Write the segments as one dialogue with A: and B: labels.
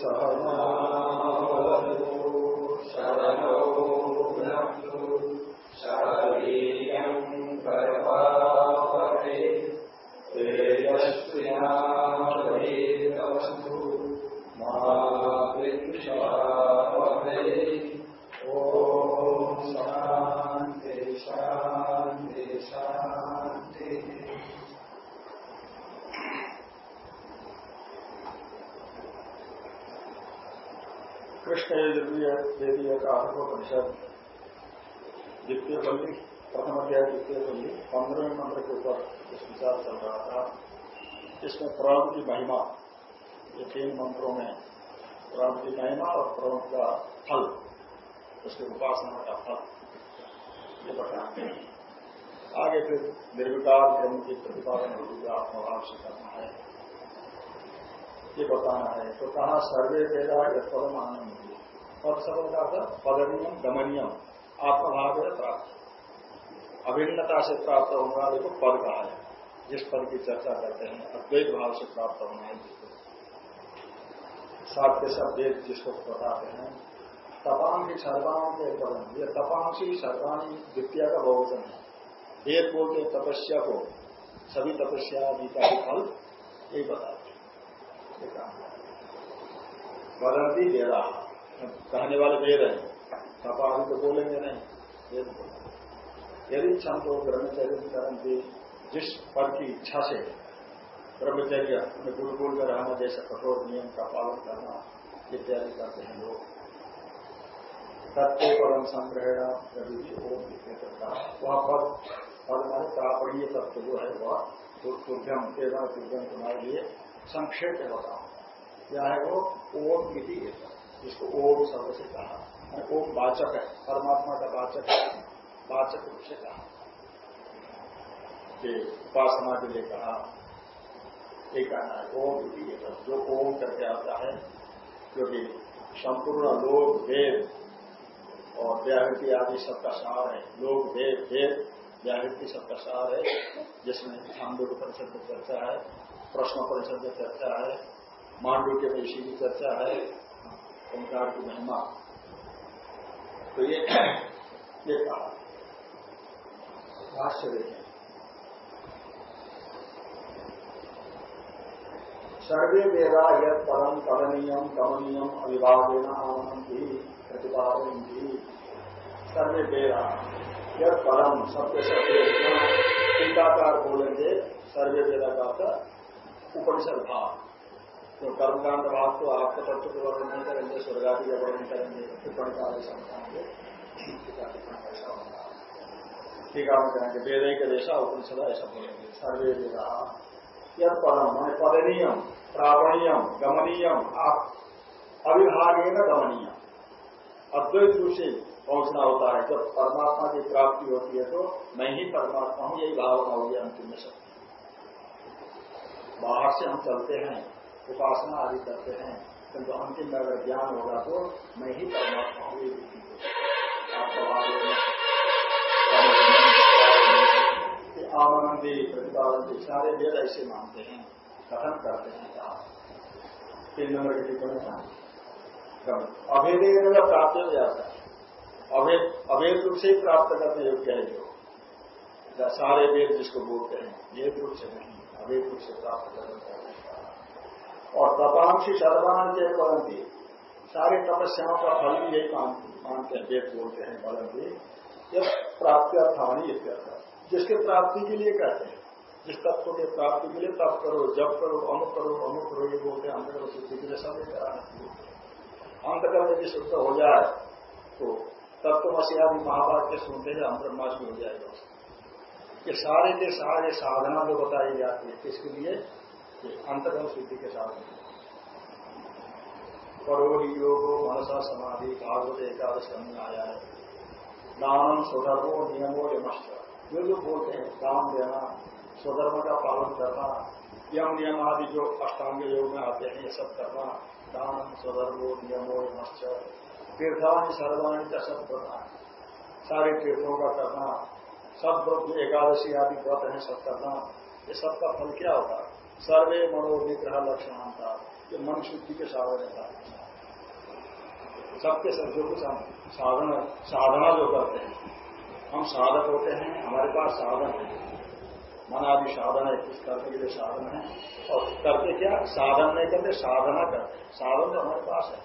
A: सहनावतु शरणो भुनक्तु शरीरम्
B: यजुर्वेदीय का परिषद द्वितीय पल्ली प्रथम अध्याय द्वितीय पल्ली पंद्रहवें मंत्र के ऊपर इस विचार चल रहा था। इसमें प्रणव की महिमा, ये तीन मंत्रों में प्रणव की महिमा और प्रणव का फल, उसके उपासना का फल। ये बताते आगे फिर निर्विकार ब्रह्म की प्रतिपादन होगी आत्मभाव से करना है। ये बताना है तो कहा सर्वे वेदा यद पदम आनंद शब्द का था पदनियम गमनियम आत्मभाव है प्राप्त अभिन्नता से प्राप्त होने वाले को पद कहा है। जिस पद की चर्चा करते हैं, अद्वैत भाव से प्राप्त होना है जिसको। सात के वेद जिसको बताते हैं। तपांगी सर्वाणी के पदम। ये तपांशी सर्वाणी द्वितीय का बहुवचन है। वेद बोलते तपस्या को। सभी तपस्या आदि का फल यही बताते वदंती वेदा। कहने वाले वेद है तपा हम तो बोलेंगे नहीं वेद यदि इच्छा तो ब्रह्मचर्य करती जिस पद की इच्छा से ब्रह्मचर्य में गुरु बोल कर रहना जैसे कठोर नियम का पालन करना इत्यादि करते हैं लोग। तत्व परम संग्रहण कभी भी ओम लिखने करता वह पद पद माने प्रापणीय तत्व जो है वह तुभ्यम तेरह तुभ्यम तुम्हारे लिए संक्षेप में बताओ क्या है वो? ओम विधि जिसको ओम शब्द से कहा ओम वाचक है, परमात्मा का वाचक है, वाचक रूप से कहा। उपासना के लिए कहा, एक कहना है, ओम विधि जो ओम करके आता है क्योंकि संपूर्ण लोक, वेद और व्याहृति आदि सबका सार है, लोक, वेद वेद, व्याहृति सबका सार है, जिसमें छांदो परिषद की चर्चा है, प्रश्न परिषद की चर्चा है, मांडू के इसी की चर्चा है ओंकार की महिमा। तो ये ये कहा। भाष्य देखें। सर्वे वेदा यद परम करणीयम गमनीयम अभिभावेन प्रतिपादन सर्वे वेदा यद परम सत्य सत्य टीकाकार बोलेंगे, सर्वे वेदा का उपनिषद भाव तो कर्मकांड भाव तो आपको तत्व के वर्णन नहीं करेंगे, स्वर्गादि का वर्णन करेंगे टिप्पणी का होगा। ठीक है कहेंगे, वेद के जैसा उपनिषद ऐसा बोलेंगे। सर्वे वेदा यद परम, मैंने पदनीयम प्रापणीयम गमनीयम, आप अविभागेन गमनीय अद्वैत रूप से पहुँचना होता है, जब परमात्मा की प्राप्ति होती है तो मैं ही परमात्मा हूँ, यही भावना होगी अंतिम में सब। बाहर से हम चलते हैं। उपासना आदि करते हैं, किंतु अंतिम में अगर ज्ञान होगा तो मैं ही परमात्मा हूँ आवानंदी प्रतिपादन सारे वेद ऐसे मानते हैं, कथन करते हैं कहा तीन नंबर की टिप्पणी था अभेद प्राप्त हो जाता है। अभेद रूप से ही प्राप्त करने योग्य है जो। सारे वेद जिसको बोलते हैं, वेद रूप से नहीं, अभेद रूप से प्राप्त करने और तपांशी सर्वान के बलंती सारी तपस्याओं का फल भी यही मानते हैं वेद बोलते हैं बलंती जब प्राप्ति अर्थानी इत्यर्थ जिसके प्राप्ति के लिए कहते हैं, जिस तत्व के प्राप्ति के लिए तप करो जब करो, अमुक करो अमुक करो, ये बोलते हैं अंतकर्म शुद्धि के लिए सब कराना अंतकर्म यदि शुद्ध हो जाए तो तत्वमसी आदि महाभारत के सुनते हैं अंतर्मास हो जाएगा। ये सारे के सारे साधना जो बताई जाती है, किसके लिए? अंतर्गत शुद्धि के साथ। करोड़ी योग मनसा समाधि भागवत एकादश में आया है। दान स्वधर्मो नियमो यमश्च। जो जो बोलते हैं, दान देना, स्वधर्म का पालन करना, यम नियम आदि जो अष्टांग योग में आते हैं, ये सब करना दान स्वधर्मो नियमो यमश्च। तीर्थानी सर्वाणी का सब करना सारे तीर्थों का करना सब एकादशी आदि व्रत है, सब करना, ये सबका फल क्या होगा सर्वे मनोनिग्रह लक्षण कि मन शुद्धि के साधन है। सबके कुछ हम साधन, साधना जो करते हैं, हम साधक होते हैं, हमारे पास साधन है। मन आदि साधन है कुछ करने के लिए साधन है। और करते क्या? साधन नहीं करते, साधना करते साधन तो हमारे पास है।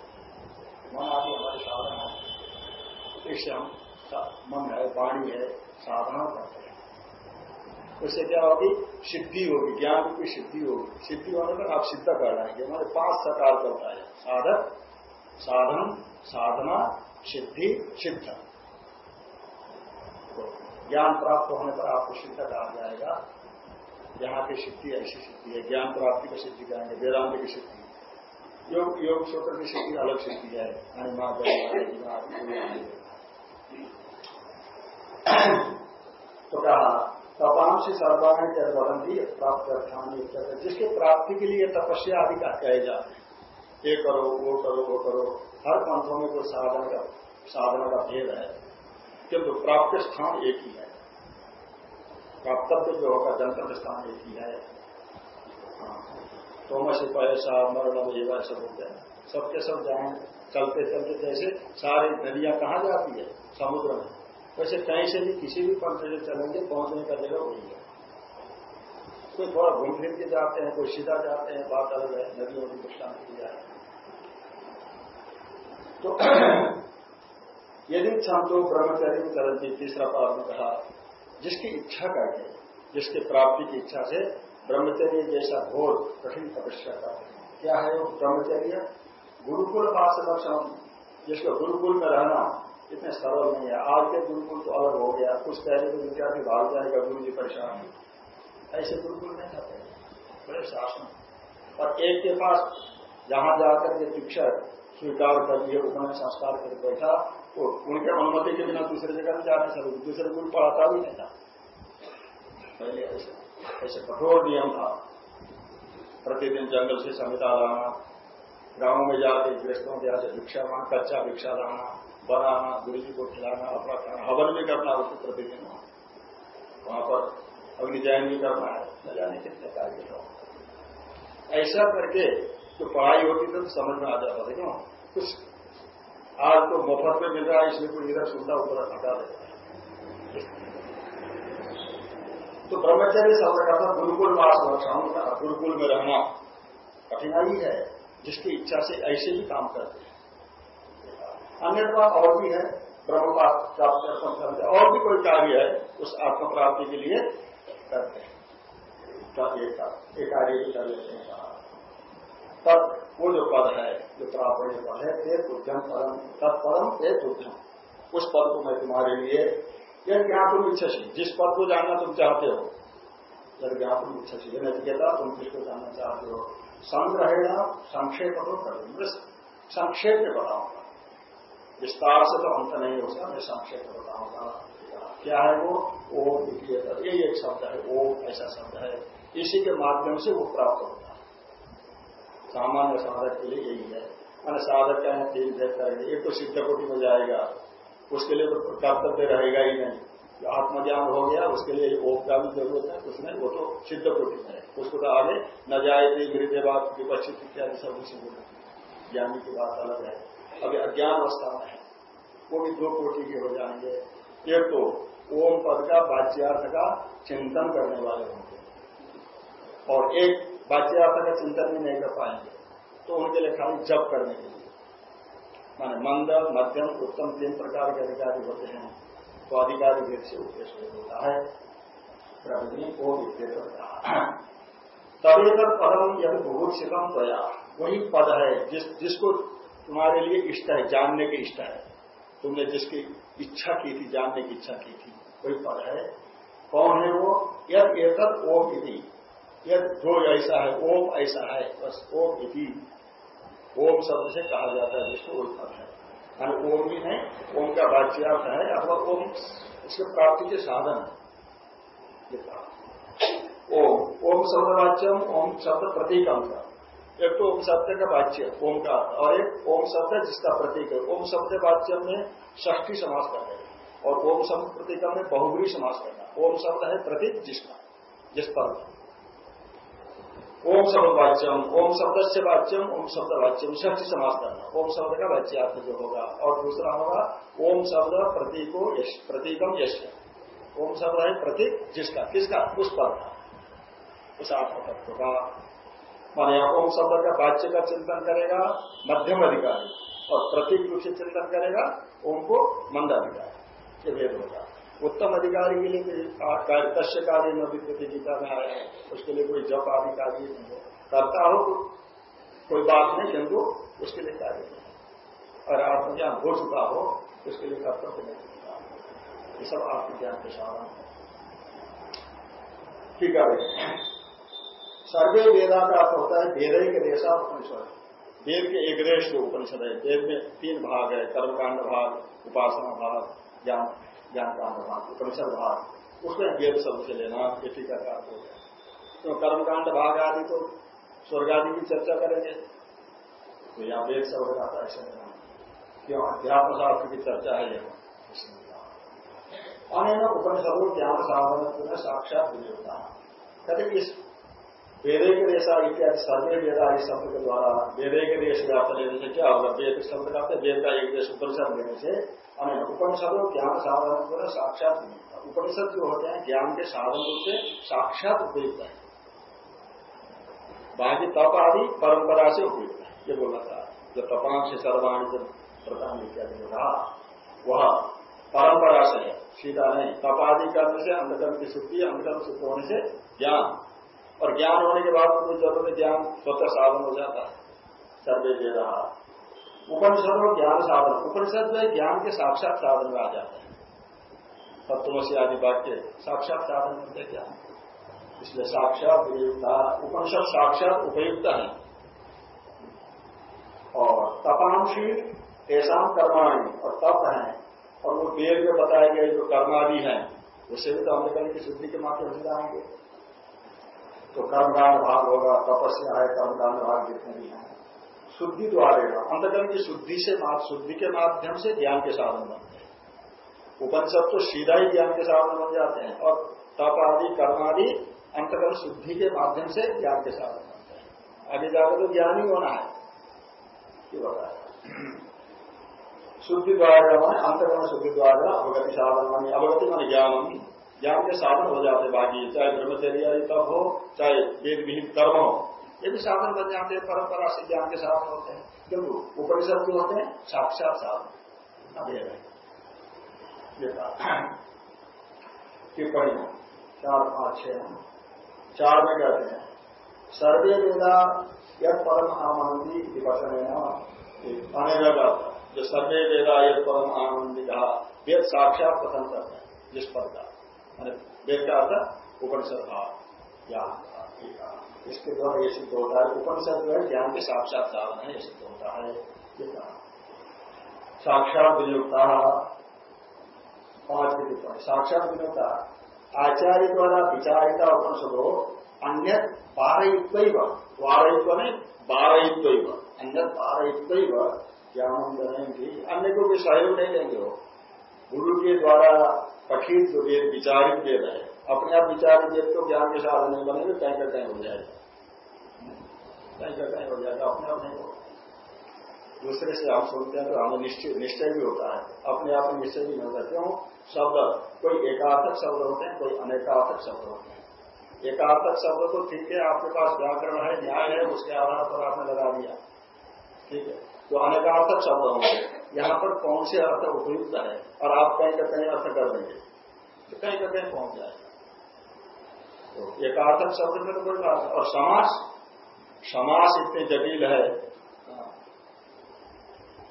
B: मन आदि हमारे साधन है। इससे हम मन है, वाणी है, साधना करते उससे क्या होगी? सिद्धि होगी, ज्ञान की सिद्धि होगी। सिद्धि होने पर आप सिद्ध कर रहे हैं हमारे पाँच सकार करता है। साधक, साधन, साधना, सिद्धि, सिद्ध। तो ज्ञान प्राप्त होने पर आपको सिद्ध कहा जाएगा। यहाँ की सिद्धि, ऐसी सिद्धि है। ज्ञान प्राप्ति की सिद्धि कहेंगे, वेदांत की सिद्धि। योग योग सूत्र की सिद्धि अलग सिद्धि है। अनिमा तो कहा तपाम से सर्वाणी जब बदंती प्राप्त स्थानीय जिसके प्राप्ति के लिए तपस्या आदि का कहे जाते हैं। ये करो, वो करो वो करो। हर पंथों में कोई साधन का साधन का भेद है। किंतु प्राप्त स्थान एक ही है। प्राप्तव्य जो होगा गंतव्य स्थान एक ही है। तो से पैसा मरण ये ऐसा बोलते हैं। सबके सब जाए चलते चलते जैसे सारी नदियाँ कहाँ जाती है? समुद्र में। वैसे कहीं से भी किसी भी पंथ से चलेंगे, पहुँचने का जगह वही है। कोई थोड़ा घूम फिर के जाते हैं, कोई सीधा जाते हैं, बात अलग है, नदियों की नुकसान की जाए तो यदि छात्रो ब्रह्मचर्य करती तीसरा पार में कहा, जिसकी इच्छा करके जिसके प्राप्ति की इच्छा से ब्रह्मचर्य जैसा घोर कठिन तपस्या का क्या है वो ब्रह्मचर्य? गुरुकुल पास जिसको गुरुकुल में रहना इतने सरल नहीं है। आज के गुरुकुल तो अलग हो गया। कुछ पहले तो विद्यार्थी भाग जाएगा गुरु जी परेशान ऐसे गुरुकुल नहीं जाते। बड़े शासन। और एक के पास जहाँ जाकर के शिक्षक स्वीकार कर लिए, उन्होंने संस्कार कर बैठा तो उनके अनुमति के बिना दूसरे जगह में जाने से दूसरे गुरु पढ़ाता भी नहीं था। पहले ऐसे ऐसे कठोर नियम था। प्रतिदिन जंगल से संहिता लाना गाँव में जाके गृहस्थों के यहाँ से भिक्षा मांग, कच्चा भिक्षा लाना बनाना गुरु जी को खिलाना, अपना खाना, हवन भी करना उसको प्रतिदिन वहाँ। पर अग्नि जैन भी करना है, न जाने कितने कार्य ऐसा करके जो पढ़ाई होती थी तो समझ में आ जाता था क्यों कुछ आज तो मुफ़्त में मिल रहा है, इसलिए कोई इधर सुनता ऊपर हटा देता तो ब्रह्मचर्य शब्द का था, गुरुकुल वास लक्षण का गुरुकुल में रहना कठिनाई है, जिसकी इच्छा से ऐसे ही काम करते हैं। अन्य बात और भी है ब्रह्म प्राप्त करते और भी कोई कार्य है, उस आत्म प्राप्ति के लिए करते हैं। एक कार्य ही कर लेते हैं। तब वो जो पद है, जो प्रापण्य पद है, ते तुझम परम तत्परम ते तुझम उस पद को मैं तुम्हारे लिए, यह ज्ञापन इच्छा सी जिस पद को जानना तुम चाहते हो, यह ज्ञापन इच्छा यह नचिकेता तुम किसको जानना चाहते हो? संग्रहण संक्षेप तो कर संक्षेप में बताऊँगा। विस्तार से तो अंत नहीं होगा मैं संक्षेप में बताऊँगा क्या है वो ओम ये एक शब्द है ओम ऐसा शब्द है इसी के माध्यम से वो प्राप्त होता है सामान्य साधक के लिए यही है मैंने साधक का है तीन भेद करेंगे एक तो सिद्ध कोटि में जाएगा उसके लिए तो कर्तव्य रहेगा ही नहीं आत्मज्ञान हो गया उसके लिए ओप का भी ज़रूरत है नहीं वो तो सिद्ध कोटि में है उसको तो आगे न जाए मृत बात विपक्षित इत्यादि सब उसी ज्ञानी की बात अलग है अभी अज्ञान अवस्था में है। वो भी दो कोटि के हो जाएँगे। एक तो ओम पद का बाच्यार्थ का चिंतन करने वाले होंगे। और एक वाच्यार्थ का चिंतन भी नहीं कर पाएँगे। तो उनके लिए खाली जप करने के लिए। माने मंद, मध्यम, उत्तम तीन प्रकार के अधिकारी होते हैं। तो अधिकारी भेद से उद्देश्य होता है। प्रवृत्ति को तदेतर पदम यह बहुत शिकम दया वही पद है जिस, जिसको तुम्हारे लिए इष्ट है, जानने की इष्ट है। तुमने जिसकी इच्छा की थी, जानने की इच्छा की थी, वही पद है। कौन है वो? यद एतद ओम यदि यह जो ऐसा है, ओम ऐसा है, बस ओम इति। ओम शब्द से कहा जाता है, जिसको उल्फत है। मान ओम ही है ओम का वाच्यार्थ है, अथवा ओम इसके प्राप्ति के साधन है। ओम ओम शब्द वाच्यम, ओम शब्द प्रतीक का। एक तो ओम शब्द का वाच्य ओम का और एक ओम शब्द जिसका प्रतीक है ओम शब्द वाच्य में ष्ठी समास करना और ओम शब्द प्रतीकम में बहुबरी समास करना ओम शब्द है प्रतीक जिसका जिस पर ओम शब्द वाच्यम ओम शब्द से वाच्यम ओम शब्द वाच्यम ष्ठी समाज करना ओम शब्द का वाच्य अर्थ जो होगा और दूसरा होगा ओम शब्द प्रतीको प्रतीकम यश ओम शब्द है प्रतीक जिसका किसका उस पर उस आत्म तत्व का माने ओम शब्द का वाच्य का चिंतन करेगा, मध्यम अधिकारी, और प्रतीक रूप से चिंतन करेगा ओम को मंद अधिकारी, ये भेद होगा। उत्तम अधिकारी के लिए कश्य कार्य में विद्युत गीता में आया है, उसके लिए कोई जप आदि कार्य नहीं हो। करता हो, कोई बात नहीं, किंतु उसके लिए कार्य नहीं और आत्मज्ञान हो चुका हो, उसके लिए कर्तव्य नहीं ये सब आत्मज्ञान के साधन है। ठीक है सर्वे वेदा का अर्थ होता है, वेद के देशा उपनिषद वेद के एक रेश जो उपनिषद है। वेद में तीन भाग है, कर्मकांड भाग, उपासना भाग, ज्ञान ज्ञान का भाग, उपनिषद भाग। उसमें वेद शब्द से लेना, ये का हो गया। तो कर्मकांड भाग आदि तो स्वर्ग आदि की चर्चा करेंगे। तो यहाँ वेद शब्द का ऐसा लेना। क्यों? अध्यात्म शास्त्र की चर्चा है यह। अनेक उपनिषदों ज्ञान साधन साक्षात विजयता कहते इस वेदे के देशा इत्यादि सर्वे वेदा इस शब्द के द्वारा वेदे के देश व्याप्त लेने से क्या होगा वेद शब्द का वेद का एक देश उपनिषद लेने से हमें उपनिषदों ज्ञान साधन को साक्षात उपनिषद जो होते हैं ज्ञान के साधन रूप से साक्षात उपयुक्त है बाकी तप आदि परंपरा से उपयुक्त है ये बोला था जो तपान से सर्वाणी जब प्रधान इत्यादि जो रहा वह परंपरा से है सीधा नहीं तप आदि करने से अंधकर्म की शुद्धि अंधकर्म शुद्ध होने से ज्ञान और ज्ञान होने के बाद कोई ज़रूरत ज्ञान स्वतः साधन हो जाता है। सर्वे दे रहा उपनिषद और ज्ञान साधन। उपनिषद में ज्ञान के साक्षात साधन में आ जाते हैं। तत्वसी आदि वाक्य साक्षात साधन मिलते ज्ञान। इसलिए साक्षात उपनिषद साक्षात उपयुक्त है। और तपांशी ऐसा कर्माणी और तप है। और वो वेद में बताए गए जो कर्मादि हैं उससे भी तो अंधकरण की शुद्धि के माध्यम से जाएँगे तो कर्मकांड भाग होगा, तपस्या है कर्मकांड भाग जितने भी हैं। शुद्धि द्वारे अंतकरण की शुद्धि से शुद्धि के माध्यम से ज्ञान के साधन बनते हैं। उपनिषद तो सीधा ही ज्ञान के साधन बन जाते हैं और तप आदि, कर्म आदि अंतकरण शुद्धि के माध्यम से ज्ञान के साधन बनते हैं। आगे जाकर तो ज्ञान ही होना है। बताया। शुद्धि द्वारा माने अंतकरण शुद्धि द्वारा अवगति साधन मानी, अवगति मानी ज्ञान। ज्ञान के साधन हो जाते बाकी चाहे ब्रह्मचर्य तब हो, चाहे वेद विहित कर्म हो, ये भी साधन बन जाते हैं, परंपरा से ज्ञान के साधन होते हैं। क्योंकि उपनिषद जो होते हैं, साक्षात साधन। अभेद टिप्पणी। चार पाँच छह। चार में कहते हैं, सर्वे वेदा यद परम आनंदी विवचन अनेक जो सर्वे वेदा यद परम आनंदी कहा वेद साक्षात कथन करते हैं, जिस पर का वेद का अर्थ उपनिषद का ज्ञान इसके द्वारा ये सिद्ध होता है उपनिषद जो है ज्ञान के साक्षात साधन है ये सिद्ध होता है साक्षात विनियोगता पाँच की साक्षात विनियोगता आचार्य द्वारा विचारिता उपनिषदो अन्य पारयित्व वारयित्व नहीं बारयित्व अन्य पारयित्व ज्ञान जनेंगी अन्य को भी सहयोग नहीं लेंगे वो गुरु के द्वारा पठित जो वेद विचारित वेद है, अपने आप विचार वेद तो ज्ञान के साधन नहीं बनेंगे कहीं का कहीं हो जाएगा। कहीं का कहीं हो जाएगा, अपने आप नहीं होगा। दूसरे से आप सुनते हैं तो हमें निश्चय निश्चय भी होता है। अपने आप में निश्चय भी नहीं होता। क्यों? शब्द, कोई एकार्थक शब्द होते हैं, कोई अनेकार्थक शब्द होते हैं। एकार्थक शब्द तो ठीक है, आपके पास व्याकरण है, न्याय है, उसके आधार पर आपने लगा दिया। ठीक है? तो अनेकार्थक शब्द होंगे। यहाँ पर कौन से अर्थ उपयुक्त है? और आप कहीं का कहीं अर्थ कर देंगे। तो कहीं का कहीं पहुँच जाएगा तो एकार्थक शब्द में तो कोई बात और समाज समास इतने जटिल है।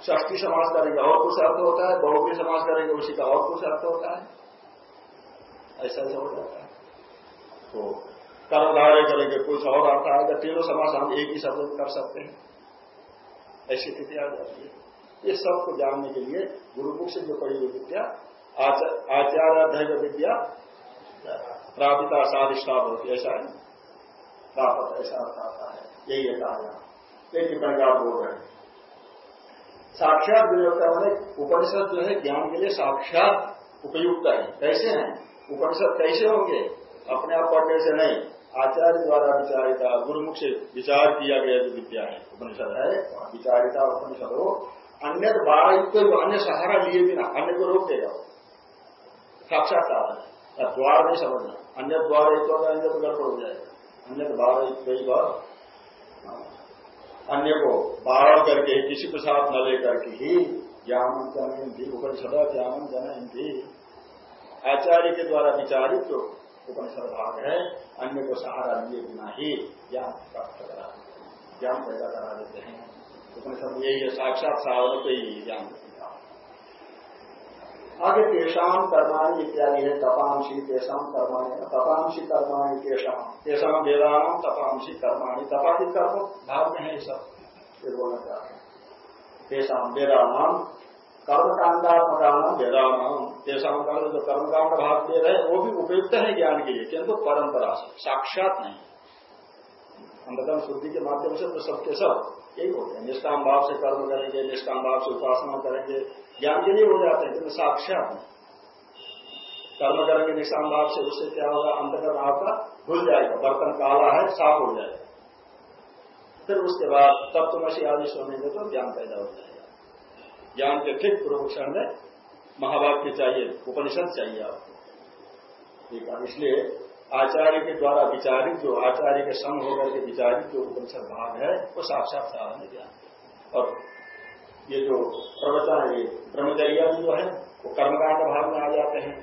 B: ष्टी समाज करेंगे, और कुछ अर्थ होता है? बहुवी समाज करेंगे, उसी का और कुछ अर्थ होता है। ऐसा ऐसा हो जाता है। तो कर्मधारय करेंगे, कुछ और अर्थ आएगा तीनों समाज हम एक ही शब्द कर सकते हैं। ऐसी स्थिति आ जाती है। इस सबको जानने के लिए गुरुमुख से जो पढ़ी हुई विद्या आचार्य विद्या, प्रापिता साधिष्ठा होती ऐसा है? प्राप्त, ऐसा आता है। यही है कहा ये टिप्पणी आप बोल रहे हैं। साक्षात विनियोगता मैंने उपनिषद जो है ज्ञान के लिए साक्षात उपयुक्त है। कैसे हैं? उपनिषद कैसे होंगे? अपने आप पढ़ने से नहीं। आचार्य द्वारा विचारिता, गुरुमुख से विचार किया गया जो विद्या है, उपनिषद है विचारिता, उपनिषद हो अन्य तो बारह कोई अन्य सहारा लिए बिना, अन्य को रोक देगा। साक्षात्कार। है द्वार नहीं समझना अन्य द्वार एक होगा अन्य तो गड़बड़ हो जाएगा। अन्य बारह कई बार। अन्य को बारह करके किसी को साथ न लेकर के ही ज्ञान जनयंती उपनिषद ज्ञान जनयंती आचार्य के द्वारा विचारित जो उपनिषद भाग है। अन्य को सहारा लिए बिना ही ज्ञान प्राप्त करा। ज्ञान पैदा करा देते हैं। उपनिषद यही है, साक्षात साधन पे ही ज्ञान आगे तेषाम कर्माणी इत्यादि है तपांशी तेषाम कर्माणी तपांशी कर्माणी तेषाम तेषाम वेदान तपांशी कर्माणी तपादि कर्म भाव में है सब। ये बोलना चाहते हैं। तेषाम वेदानाम कर्मकांडात्मकान वेदान तेषाम कर्म जो कर्मकांड भाग दे रहे वो भी उपयुक्त है ज्ञान के लिए, किंतु परंपरा से, साक्षात नहीं। अंधकर्म शुद्धि के माध्यम से तो सबके सब यही होते हैं। निष्काम भाव से कर्म करेंगे निष्काम भाव से उपासना करेंगे, ज्ञान के लिए हो जाते हैं, किंतु साक्षात कर्म करेंगे निष्काम भाव से उससे क्या होगा? अंतकर्म आपका भूल जाएगा, बर्तन काला है, साफ़ हो जाएगा। फिर उसके बाद तत्वमसी आदि सुनेंगे तो ज्ञान पैदा हो जाएगा। ज्ञान के ठीक पूर्व क्षण में महावाक्य चाहिए, उपनिषद चाहिए आपको। ठीक है, इसलिए आचार्य के द्वारा विचारित, जो आचार्य के संग होकर के विचारित जो उपनिषद भाग है, वो साक्षात साधन ज्ञान और ये जो प्रवचन है, ये ब्रह्मचर्या जो है, वो कर्मकांड भाग में आ जाते हैं।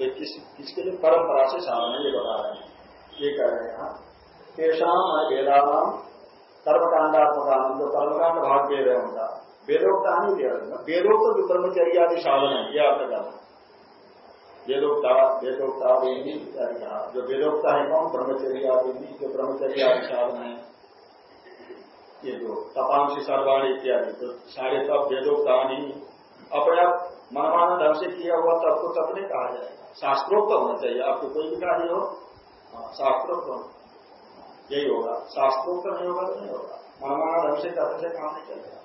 B: ये किस, किसके लिए? परंपरा से साधन ये बता रहे हैं। ये कह रहे हैं यहाँ केशाम वेदानाम कर्मकांडात्मकान, जो कर्मकांड भाग दे रहे उनका वेदोक्ता नहीं दे रहे वेदोक्त जो ब्रह्मचर्या साधन है यह अर्थ करना वेदोक्ता वेदोक्ता आदि इत्यादि कहा। जो वेदोक्ता है कौन? ब्रह्मचर्य आदि। जो ब्रह्मचर्य साधन है ये जो तपांशी सर्वाणी इत्यादि। तो सारे तप वेदोक्ता नहीं अपने मनमाना ढंग से किया हुआ तब को तब नहीं कहा जाएगा। शास्त्रोक्त होना चाहिए। आपको कोई भी कार्य हो हाँ, शास्त्रोक्त यही होगा। शास्त्रोक्त नहीं होगा तो नहीं होगा। मनमाना ढंग से करने से काम नहीं चलेगा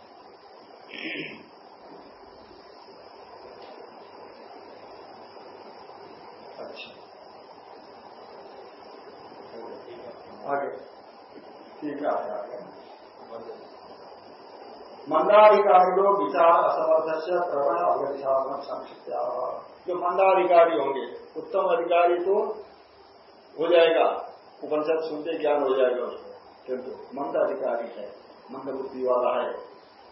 B: अच्छा आगे। ठीक है, आगे आगे। मंदाधिकारी लोग विचार असमर्थ से प्रवण अवधिशासन संक्षिप्त जो मंदाधिकारी होंगे, उत्तम अधिकारी तो हो जाएगा। उपनिषद सुनते ज्ञान हो जाएगा उसको किंतु मंद अधिकारी है मंद बुद्धि वाला है,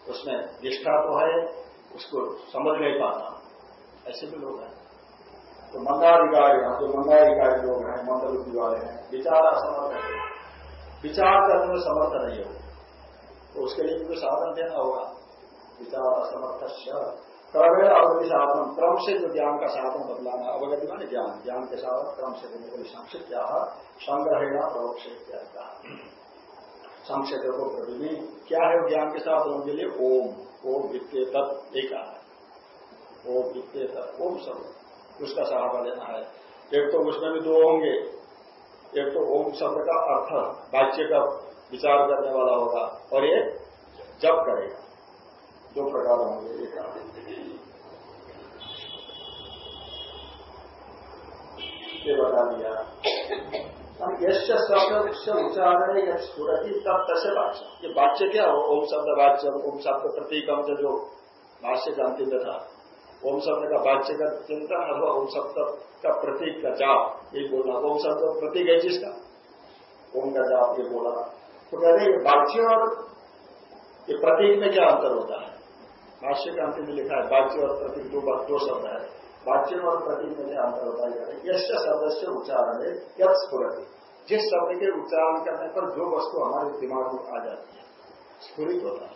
B: उसमें निष्ठा तो है, उसको समझ नहीं पाता। ऐसे भी लोग हैं। तो मंदाधिकारी जो मंदाधिकारी लोग हैं मंदबुद्धि वाले हैं, विचार असमर्थ है विचार करने में समर्थ नहीं हो तो उसके लिए भी साधन देना होगा। विचार असमर्थ क्रमेण अवगति साधन, क्रम से जो ज्ञान का साधन बदलाना अवगति माने ज्ञान। ज्ञान के साधन, क्रम से देने के संक्षिप्त प्रवक्ष इत्यादि। संक्षेप को प्रतिदिन क्या है ज्ञान के साधनों के लिए? ओम। ओम वित्तीय तत्व एक ओम वित्ते तत्व ओम सब उसका सहारा लेना है। एक तो उसमें भी दो होंगे। एक तो ओम शब्द का अर्थ, वाच्य का विचार करने वाला होगा और ये जब करेगा। दो प्रकार होंगे ये बता दिया। शब्द से उच्चारण है स्फुरति तब तसे वाच्य ये वाच्य क्या हो? ओम शब्द वाच्य ओम शब्द प्रतीक जो भाष्य का अंतिम था। ओम शब्द का वाच्य का चिंतन अथवा ओम शब्द का प्रतीक का जाप, ये बोलना ओम शब्द प्रतीक है जिसका ओम का जाप ये बोला। तो कह रहे वाच्य और ये प्रतीक में क्या अंतर होता है? भाष्य का अंतिम लिखा है वाच्य और प्रतीक दो दो शब्द है। वाच्य और प्रतीक में क्या अंतर होता है? यश शब्द से उच्चारण है यथ स्फुरति। जिस शब्द के उच्चारण करने पर जो वस्तु हमारे दिमाग में आ जाती है, स्फुरित होता है।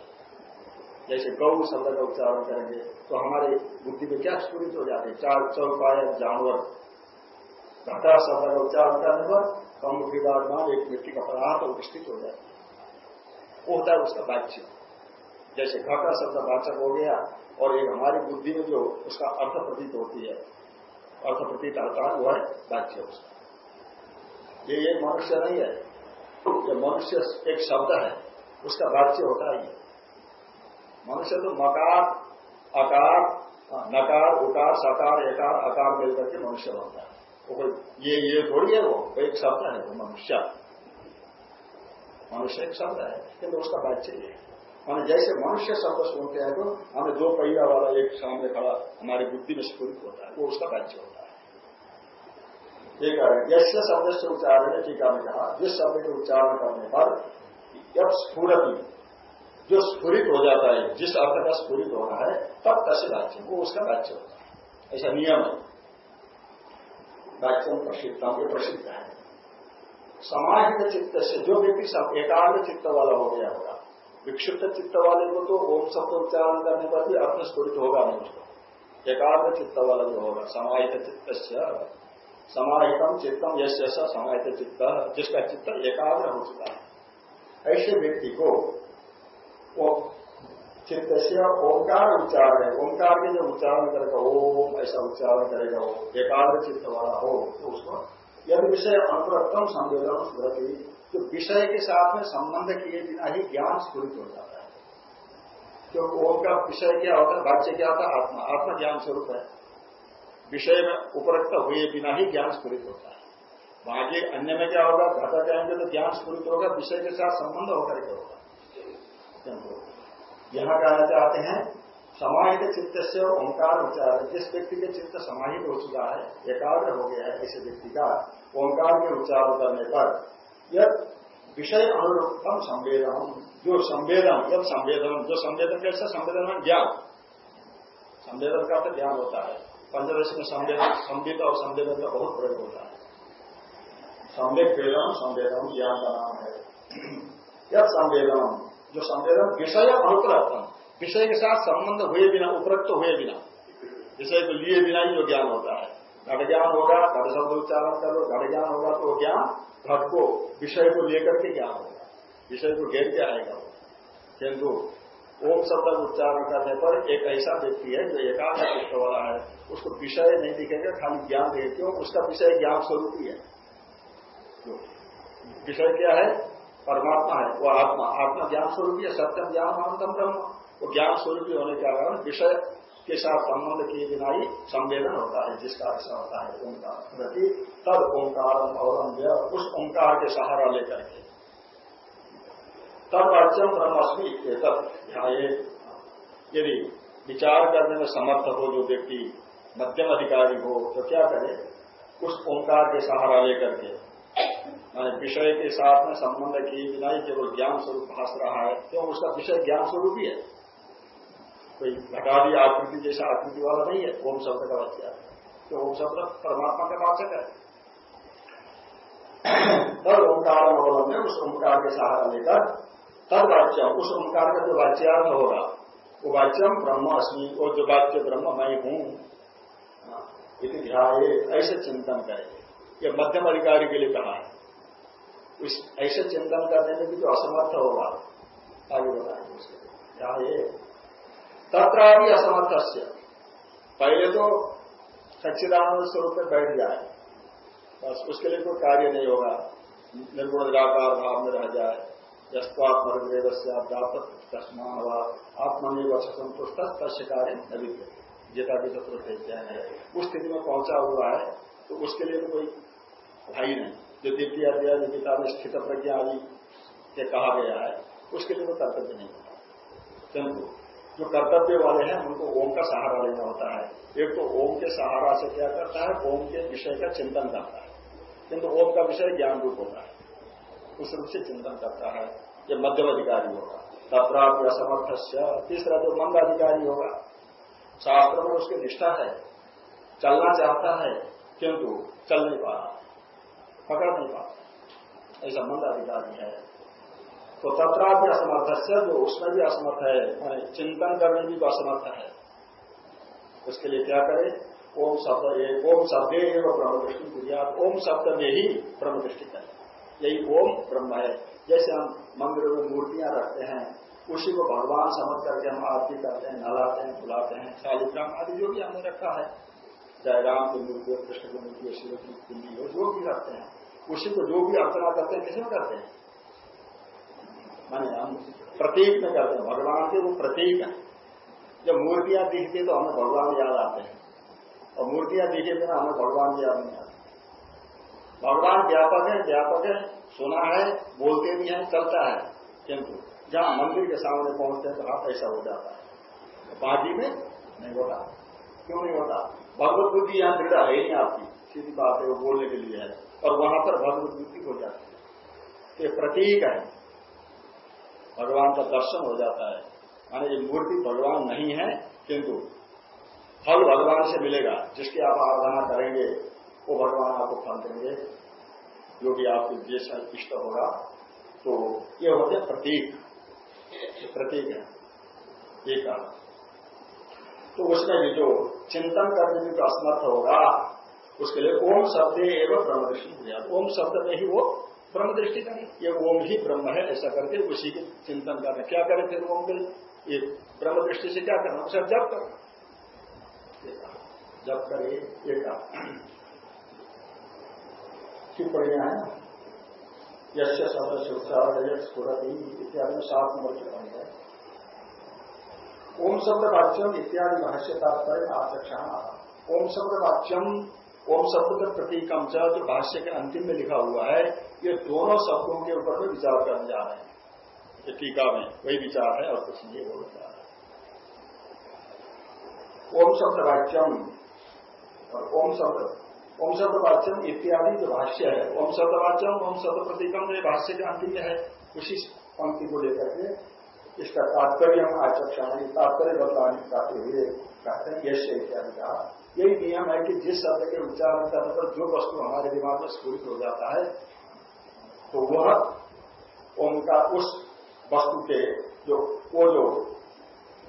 B: जैसे गौ शब्द का उच्चारण करेंगे तो हमारे बुद्धि में क्या स्फूरित हो जाते चार चौपाया जानवर। घटा शब्द का उच्चारण करने पर कम विवाद एक व्यक्ति का पदार्थ उपस्थित हो है। वो होता है उसका वाच्य। जैसे घटा शब्द वाचक हो गया, और एक हमारी बुद्धि में जो उसका अर्थ प्रतीत होती है, अर्थ प्रतीत आता है है वाच्य उसका। ये एक मनुष्य नहीं है। जो मनुष्य एक शब्द है, उसका वाच्य होता ही है। मनुष्य तो मकार, अकार, नकार, उकार, सकार एकार अकार मिलकर के मनुष्य बनता है। वो कोई ये ये थोड़ी है वो एक शब्द है, वो मनुष्य। मनुष्य एक शब्द है, किंतु उसका वाच्य ये माने जैसे मनुष्य शब्द सुनते हैं तो हमें दो पहिया वाला एक सामने खड़ा हमारी बुद्धि में स्फूरित होता है, वो उसका वाच्य होता है। एक यश शब्द से उच्चारण टीका में कहा, जिस शब्द के उच्चारण करने पर जब स्फूरती जो स्फुरित हो जाता है, जिस अर्थ का स्फुरित हो रहा है, तब तसे वाच्य वो उसका वाच्य होता है। ऐसा नियम है। वाच्यम प्रसिद्धता ये प्रसिद्ध है। समाहित चित्त से जो व्यक्ति एकाग्र चित्त वाला हो गया होगा, विक्षिप्त चित्त वाले को तो ओम शब्द उच्चारण करने पर भी अर्थ स्फुरित होगा नहीं उसको। एकाग्र चित्त वाला जो होगा, समाहित चित्त समाहितम चित्तम यश समाहित चित्त, जिसका चित्त एकाग्र हो चुका है। ऐसे व्यक्ति को चित्त से ओंकार उच्चारण है। ओंकार के जो उच्चारण करेगा ओम ऐसा उच्चारण करेगा, वो एकाग्र चित्त वाला हो तो उसको यदि विषय अनुप्रतम संवेदन स्मृति तो विषय के साथ में संबंध किए बिना ही ज्ञान स्फूरित हो जाता है। क्योंकि का विषय क्या होता है वाच्य क्या होता है आत्मा आत्मा ज्ञान स्वरूप है। विषय में उपरक्त हुए बिना ही ज्ञान स्फूरित होता है। बाकी अन्य में क्या होगा घटा जाएँगे तो ज्ञान स्फूरित होगा, विषय के साथ संबंध होकर के होगा। यहाँ कहना चाहते हैं? समाहित चित्त से और ओंकार उच्चारण जिस व्यक्ति के चित्त समाहित हो चुका है, एकाग्र हो गया है ऐसे व्यक्ति का ओंकार के उच्चारण करने पर, यह विषय अनुरूपम संवेदन जो संवेदन जब संवेदन, जो संवेदन कैसे? संवेदन ज्ञान। संवेदन का तो ज्ञान होता है। पंचदश में संवेदन संविद और संवेदन का बहुत प्रयोग होता है। संवेद वेदन संवेदन ज्ञान का नाम है। यद संवेदन जो संवेदन विषय अनुप्रतम विषय के साथ संबंध हुए बिना, उपरक्त हुए बिना। विषय को लिए बिना ही जो ज्ञान होता है। घट ज्ञान होगा, घट शब्द उच्चारण कर लो, घट ज्ञान होगा तो ज्ञान घट को, विषय को लेकर के ज्ञान होगा। विषय को घेर के आएगा किंतु ओम शब्द उच्चारण करने पर एक ऐसा व्यक्ति है जो एकांत चित्त वाला है, उसको विषय नहीं दिखेगा, खाली ज्ञान देखे क्यों उसका विषय ज्ञान स्वरूप ही है। विषय क्या है? परमात्मा है, वो आत्मा। आत्मा ज्ञान स्वरूप है, सत्यम ज्ञान अनंतम ब्रह्म। वो ज्ञान स्वरूप होने के कारण विषय के साथ संबंध किए बिना ही संवेदन होता है, जिसका ऐसा होता है ओंकार। प्रति तद ओंकार अवलंब्य, उस ओंकार के सहारा लेकर के। तब अर्चम ब्रह्मस्मी तब यदि विचार करने में समर्थ हो जो व्यक्ति मध्यम अधिकारी हो तो क्या करे? उस ओंकार के सहारा लेकर के। विषय के साथ में संबंध किए बिना ही केवल ज्ञान स्वरूप भाष रहा है, क्यों? उसका विषय ज्ञान स्वरूप ही है। कोई घटादी आकृति जैसा आकृति वाला नहीं है, ओम शब्द का बच्चा तो ओम शब्द परमात्मा का वाचक है। तब ओंकार अवलंबन उस ओंकार के सहारा लेकर तब वाच्य, उस ओंकार का जो वाच्यार्थ होगा, वो वाच्यम ब्रह्म अस्मी, वो जो वाच्य ब्रह्म मैं हूँ। इति ध्याय ऐसे चिंतन करेंगे। ये मध्यम अधिकारी के लिए कहा है। उस ऐसे चिंतन करने में भी जो असमर्थ होगा आगे बताएँगे उसके ध्याय तथा भी असमर्थ से पहले तो सच्चिदानंद स्वरूप में बैठ जाए। बस उसके लिए कोई कार्य नहीं होगा। निर्गुण निराकार भाव में रह जाए। यस्वात्मवेद से आत्मनि वर्ष संतुष्ट तस्य कार्य नवी गीता की चतुर्थ है। उस स्थिति में पहुँचा हुआ है तो उसके लिए तो कोई भाई नहीं। जो द्वितीय अध्याय गीता में स्थित प्रज्ञा आदि के कहा गया है, उसके लिए तो कर्तव्य नहीं होता। किंतु जो कर्तव्य वाले हैं, उनको ओम का सहारा लेना होता है। एक तो ओम के सहारा से क्या करता है? ओम के विषय का चिंतन करता है। किंतु ओम का विषय ज्ञान रूप होता है। उस रूप से चिंतन करता है। ये मध्यम अधिकारी होगा। तत्राप असमर्थ तीसरा जो मंद अधिकारी होगा, शास्त्र में उसकी निष्ठा है। चलना चाहता है, किंतु चल नहीं पा रहा पकड़ नहीं पा ऐसा मंद अधिकारी है। तो तथा भी असमर्थ से जो उसमें भी असमर्थ है चिंतन करने भी असमर्थ है। उसके लिए क्या करे? ओम शब्द ओम शब्द एवं ब्रह्म दृष्टि क्रिया ओम शब्द में ही ब्रह्म दृष्टि करें। यही ओम ब्रह्म है। जैसे हम मंदिरों में मूर्तियाँ रखते हैं, उसी को भगवान समझ करके हम आरती करते हैं, नहलाते हैं, बुलाते हैं, शालिग्राम आदि जो भी हमने रखा है। चाहे राम की मूर्ति कृष्ण की मूर्ति शिव की जो भी रखते हैं। उसी को जो भी अर्चना करते हैं किसी में करते हैं? माने हम प्रतीक में करते हैं। भगवान के वो प्रतीक है। जब मूर्तियाँ दिखती है तो हमें भगवान याद आते हैं। और मूर्तियाँ दिखे बिना हमें भगवान याद नहीं आते। भगवान व्यापक है व्यापक है, सुना है, बोलते भी हैं, चलता है। किंतु जहाँ मंदिर के सामने पहुँचते हैं तो आप ऐसा हो जाता है। बाकी में नहीं होता। क्यों नहीं होता? भगवत बुद्धि यहाँ दृढ़ है ही नहीं आपकी। सीधी बात है, वो बोलने के लिए है। और वहाँ पर भगवत बुद्धि हो जाती है। ये प्रतीक है। भगवान का दर्शन हो जाता है। माने ये मूर्ति भगवान नहीं है, किंतु फल भगवान से मिलेगा। जिसकी आप आराधना करेंगे, वो भगवान आपको फल देंगे। जो भी आपको जैसा इष्ट होगा तो ये होते हैं प्रतीक। प्रतीक है। ये कारण। तो उसमें भी जो चिंतन करने में असमर्थ होगा उसके लिए ओम शब्द एवं ब्रह्म दृष्टि ओम शब्द में ही वो ब्रह्म दृष्टि करें ये ओम ही ब्रह्म है, ऐसा करके उसी के चिंतन करना क्या करें फिर ओम के ये ब्रह्म दृष्टि से क्या करना? उसे जब करना जब करे ये कहा। टिप्पणियाँ है। यश शब्द सुचार स्फुरती इत्यादि में सात नंबर के टिप्पणी है। ओम शब्द वाच्यम इत्यादि भाष्य तात्पर्य आचक्षण ओम शब्द वाच्यम ओम शब्द का प्रतीकम च जो भाष्य के अंतिम में लिखा हुआ है, ये दोनों शब्दों के ऊपर में विचार करने जा रहे हैं। ये टीका में वही विचार है और कुछ नहीं वो विचार है। ओम शब्द वाच्यम, और ओम शब्द ओम शब्द वाच्यम इत्यादि जो भाष्य है। ओम शब्द वाच्यम, ओम शब्द प्रतीकम जो भाष्य के अंतिम है। उसी पंक्ति को लेकर के इसका तात्पर्य हम आचक्षण तात्पर्य बदलाने चाहते हुए कहते हैं, यश इत्यादि कहा। यही नियम है कि जिस शब्द के उच्चारण करने पर जो वस्तु हमारे दिमाग में स्फूरित हो जाता है तो वह उनका उस वस्तु के जो, वो जो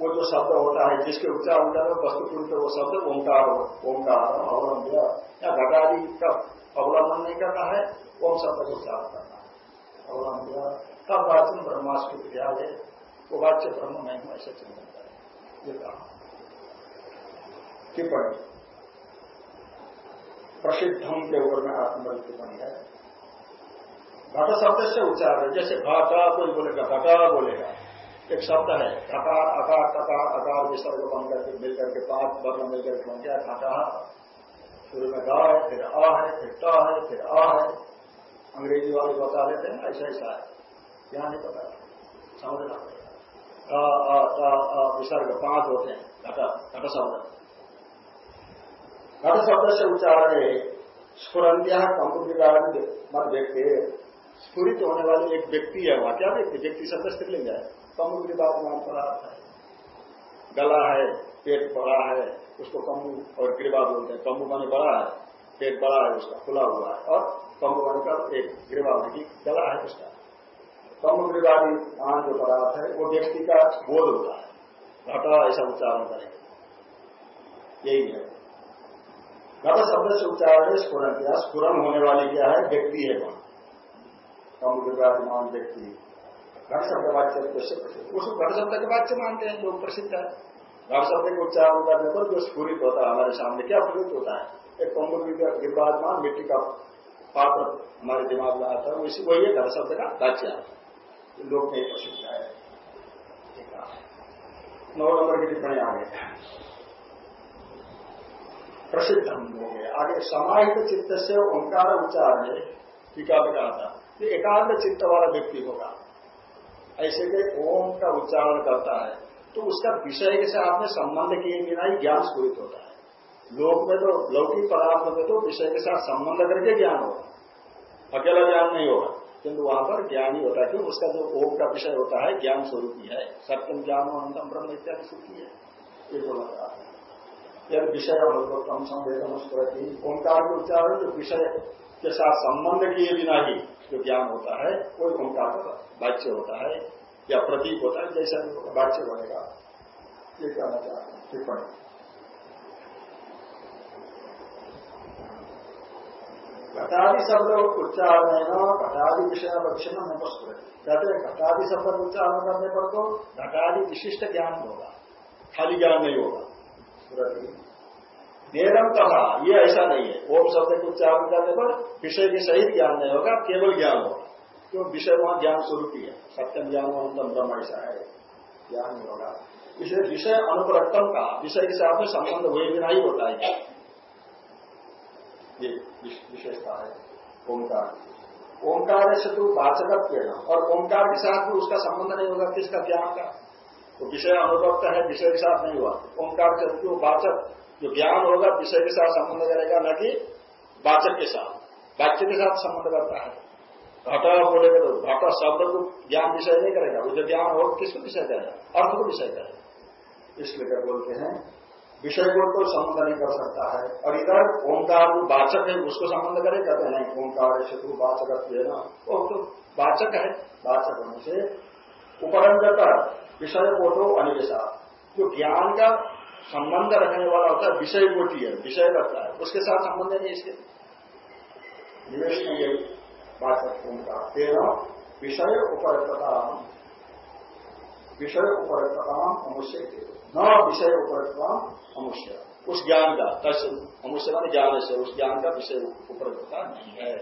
B: वो जो शब्द होता है, जिसके उच्चारण पर वस्तु पूरी वो शब्द ओंकार हो, ओंकार अवलंब या घटारी का अवलंबन नहीं करना है, ओम शब्द का उच्चारण करना है। अवलंब तब वाचन ब्रह्मास्त्र क्रिया है वो वाच्य ब्रह्म मैं हूँ ऐसा चिंतन करें। ये कहा। टिप्पणी। प्रसिद्धम के ऊपर में आत्मबल टिप्पणी है। घट शब्द से उच्चार है, जैसे घटा कोई बोलेगा घटा बोलेगा। एक शब्द है घटार अकार टकार अकार, विसर्ग बन करके, मिल करके पाँच वर्ण मिल करके बन गया घटा शुरू में गा है, फिर आ है, फिर ट है, फिर आ है। अंग्रेज़ी वाले बता देते हैं ऐसा ऐसा है। यहाँ नहीं पता। समझना पड़ेगा विसर्ग पाँच होते हैं घट घट शब्द। घट शब्द से उच्चारण है। स्फुरंत्या कंपुट मत व्यक्ति स्फुरित होने वाली एक व्यक्ति है वहाँ। क्या व्यक्ति? व्यक्ति शब्द स्त्रीलिंग है कमु ग्रीवादमान पदार्थ है। गला है, पेट बड़ा है, उसको कमु और ग्रीवा बोलते हैं। कमु माने बड़ा है, पेट बड़ा है, उसका खुला हुआ है। और कमु बनकर एक ग्रीवा की गला है उसका। कमु ग्रीवादी मान जो पदार्थ है, वो व्यक्ति का बोध होता है। घटा ऐसा उच्चारण करेंगे। यही है। घट शब्द से उच्चारण है स्फुरन किया। स्फुरन होने वाली क्या है? व्यक्ति है वहाँ कम विराजमान व्यक्ति? घट शब्द वाच्य उसको घट शब्द के वाच्य मानते हैं लोग प्रसिद्ध है। घट शब्द के उच्चारण करने पर जो स्फूरित होता है हमारे सामने, क्या स्फूरित होता है? एक कम विराजमान मिट्टी का पात्र हमारे दिमाग में आता है। इसी वही है। घट शब्द का वाच्य लोग नहीं प्रसिद्ध है। नौ नंबर की टिप्पणी आगे। प्रसिद्ध हम हो गए आगे समाहित चित्त से ओंकार उच्चारण टीका में कहा था कि एकाग्र चित्त वाला व्यक्ति होगा। ऐसे के ओम का उच्चारण करता है तो उसका विषय के साथ में संबंध किए बिना ही ज्ञान स्फूरित होता है। लोक में तो लौकिक पदार्थ में तो विषय के साथ संबंध करके ज्ञान होगा। अकेला ज्ञान नहीं होगा, किंतु वहाँ पर ज्ञान ही होता है क्यों उसका जो ओम का विषय होता है, ज्ञान स्वरूप ही है। सत्यम ज्ञान और अंतम ब्रह्म इत्यादि सूची है ये बोला जा रहा है यह विषय का भगवतम संवेदन स्फुरती ओंकार के उच्चारण जो विषय के साथ संबंध किए बिना ही जो ज्ञान होता है कोई ओंकार का वाच्य होता है या प्रतीक होता है, जैसा भी वाच्य बनेगा। ये कहना चाहते हैं, टिप्पणी। घटादि शब्द उच्चारण घटादि विषय लक्षण न पशु कहते हैं घटादि शब्द उच्चारण करने पर तो घटादि विशिष्ट ज्ञान होगा, खाली ज्ञान नहीं होगा। नेरम कहा, ये ऐसा नहीं है। ओम शब्द को उच्चारण करने पर विषय के सहित ज्ञान नहीं होगा, केवल ज्ञान होगा। क्यों? विषय वहाँ ज्ञान स्वरूप ही है। सत्यम ज्ञान अनंतम ब्रह्म ऐसा है। ज्ञान नहीं होगा। इसलिए विषय अनुपरक्तम का विषय के साथ में संबंध हुए बिना ही होता है। ये विशेषता है। ओंकार। ओंकार से तो वाचक और ओंकार के साथ भी उसका संबंध नहीं होगा किसका? ज्ञान का। तो विषय अनुपक्त है, विषय के साथ नहीं हुआ। ओंकार से तो वाचक जो ज्ञान होगा, विषय के साथ संबंध करेगा, न कि वाचक के साथ। वाच्य के साथ संबंध करता है। घटा बोलेगा तो घटा शब्द को ज्ञान विषय नहीं करेगा। वो जो ज्ञान होगा किसको विषय करेगा? अर्थ को विषय करेगा। इसलिए क्या बोलते हैं, विषय को तो संबंध नहीं कर सकता है। और इधर ओंकार जो वाचक है, उसको संबंध करे, कहते हैं ओंकार शत्रु, वाचक है ना। वो तो वाचक है। वाचक होने से उपरंजता विषय को तो अनिवेशा। जो ज्ञान का संबंध रखने वाला होता है, विषय कोटि है, विषय रखता है। उसके साथ संबंध नहीं इसके। निवेश नहीं है वाचक ओंकार तेरह विषय उपरता विषय उपरता मनुष्य न विषय उपरता अमुष्य। उस ज्ञान का अमुष्य मान ज्ञान से, उस ज्ञान का विषय उपलब्धता नहीं है।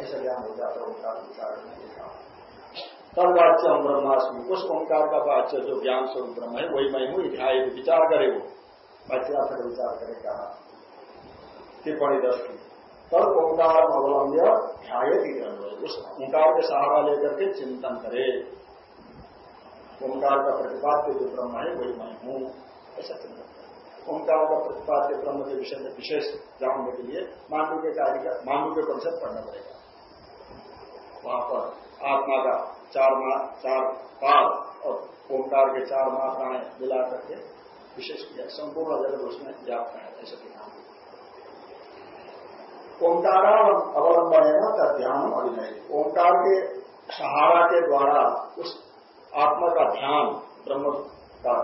B: ऐसा ज्ञान हो जाता है, उनका विचार नहीं तब वाच्य हम ब्रह्मास्मि। उस ओंकार का वाच्य जो ज्ञान स्वरूप ब्रह्म है, वही मैं हूँ ध्याय विचार करे वो। वाच्यार्थ विचार करे कहा। टिप्पणी दस की। तब ओंकार अवलंब्य ध्याय उस ओंकार के सहारा लेकर के चिंतन करे। ओंकार का प्रतिपाद्य जो ब्रह्म है, वही मैं हूँ। ऐसा चिंतन ओंकार का प्रतिपाद्य ब्रह्म के विषय में विशेष जानने के लिए मांडू के कार्य का मांडू के परिषद पढ़ना पड़ेगा। वहाँ पर आत्मा का चार मा, चार पाद, और ओंकार के चार मात्राएँ मिला करके विशेष किया, संपूर्ण जगत उसमें व्याप्त है, ऐसा दिखाना ओंकारा अवलंबन है ना ध्यान अभिनय ओंकार के सहारा के द्वारा उस आत्मा का ध्यान, ब्रह्म का,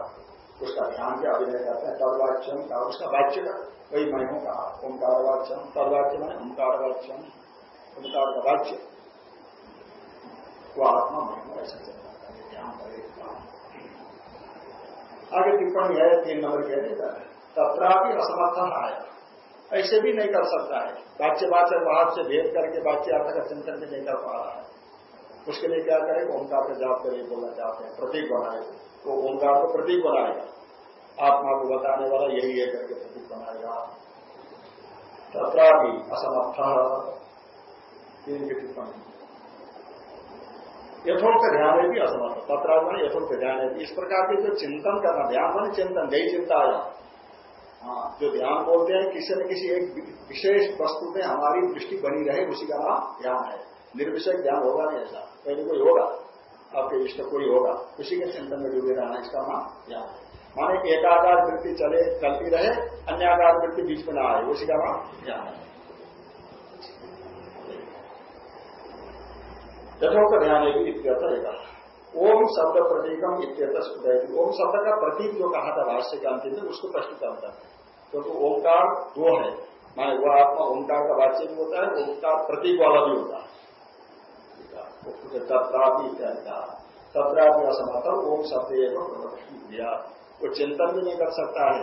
B: उसका ध्यान के अभिनय करते हैं तदवाच्यम का उसका वाच्य का, वही मैं हूँ कहा ओंकार वाच्यम तदवाच्य मैंने ओंकार वाच्यम, ओंकार का वाच्य। वो आत्मा मैं ऐसा करेगा आगे टिप्पणी है, तीन नंबर कह देता है तथापि असमर्थन आया ऐसे भी नहीं कर सकता है। वाच्य वाचक भाव से भेद करके वाच्य अर्थ का चिंतन भी नहीं कर पा रहा है। उसके लिए क्या करे? ओंकार का जाप करिए बोलना चाहते हैं। प्रतीक बनाए। तो ओंकार को प्रतीक बनाएगा आत्मा को बताने वाला यही है करके प्रतीक बनाएगा तथा भी असमर्थ तीन की टिप्पणी। यथोक्त ध्यान भी असमर्थ। तथा मैंने यथोक्त ध्यान है इस प्रकार के जो चिंतन करना, ध्यान मैंने चिंतन, यही चिंता आया हाँ जो ध्यान बोलते हैं, किसी न किसी एक विशेष वस्तु में हमारी दृष्टि बनी रहे, उसी का नाम ध्यान है। निर्विषय ध्यान होगा नहीं ऐसा। पहले कोई होगा, आपके इष्ट कोई होगा। उसी के चिंतन में डूबे रहना, इसका नाम ज्ञान माने एकाकार वृत्ति चले, चलती रहे अन्य अन्याकार वृत्ति बीच में ना आए, उसी का नाम ध्यान है। यथोक्त ध्यान एक इत्यर्थ ओम शब्द प्रतीकम इत्यर्थ ओम शब्द का प्रतीक जो कहा था भाष्य के अंतिम उसको प्रश्न करता है क्योंकि ओंकार दो है। माने वह आत्मा ओंकार का वाच्य भी होता है, ओंकार प्रतीक वाला भी होता है। तत्रापि तत्रापि असमर्थ ओम शब्द दिया वो चिंतन भी नहीं कर सकता है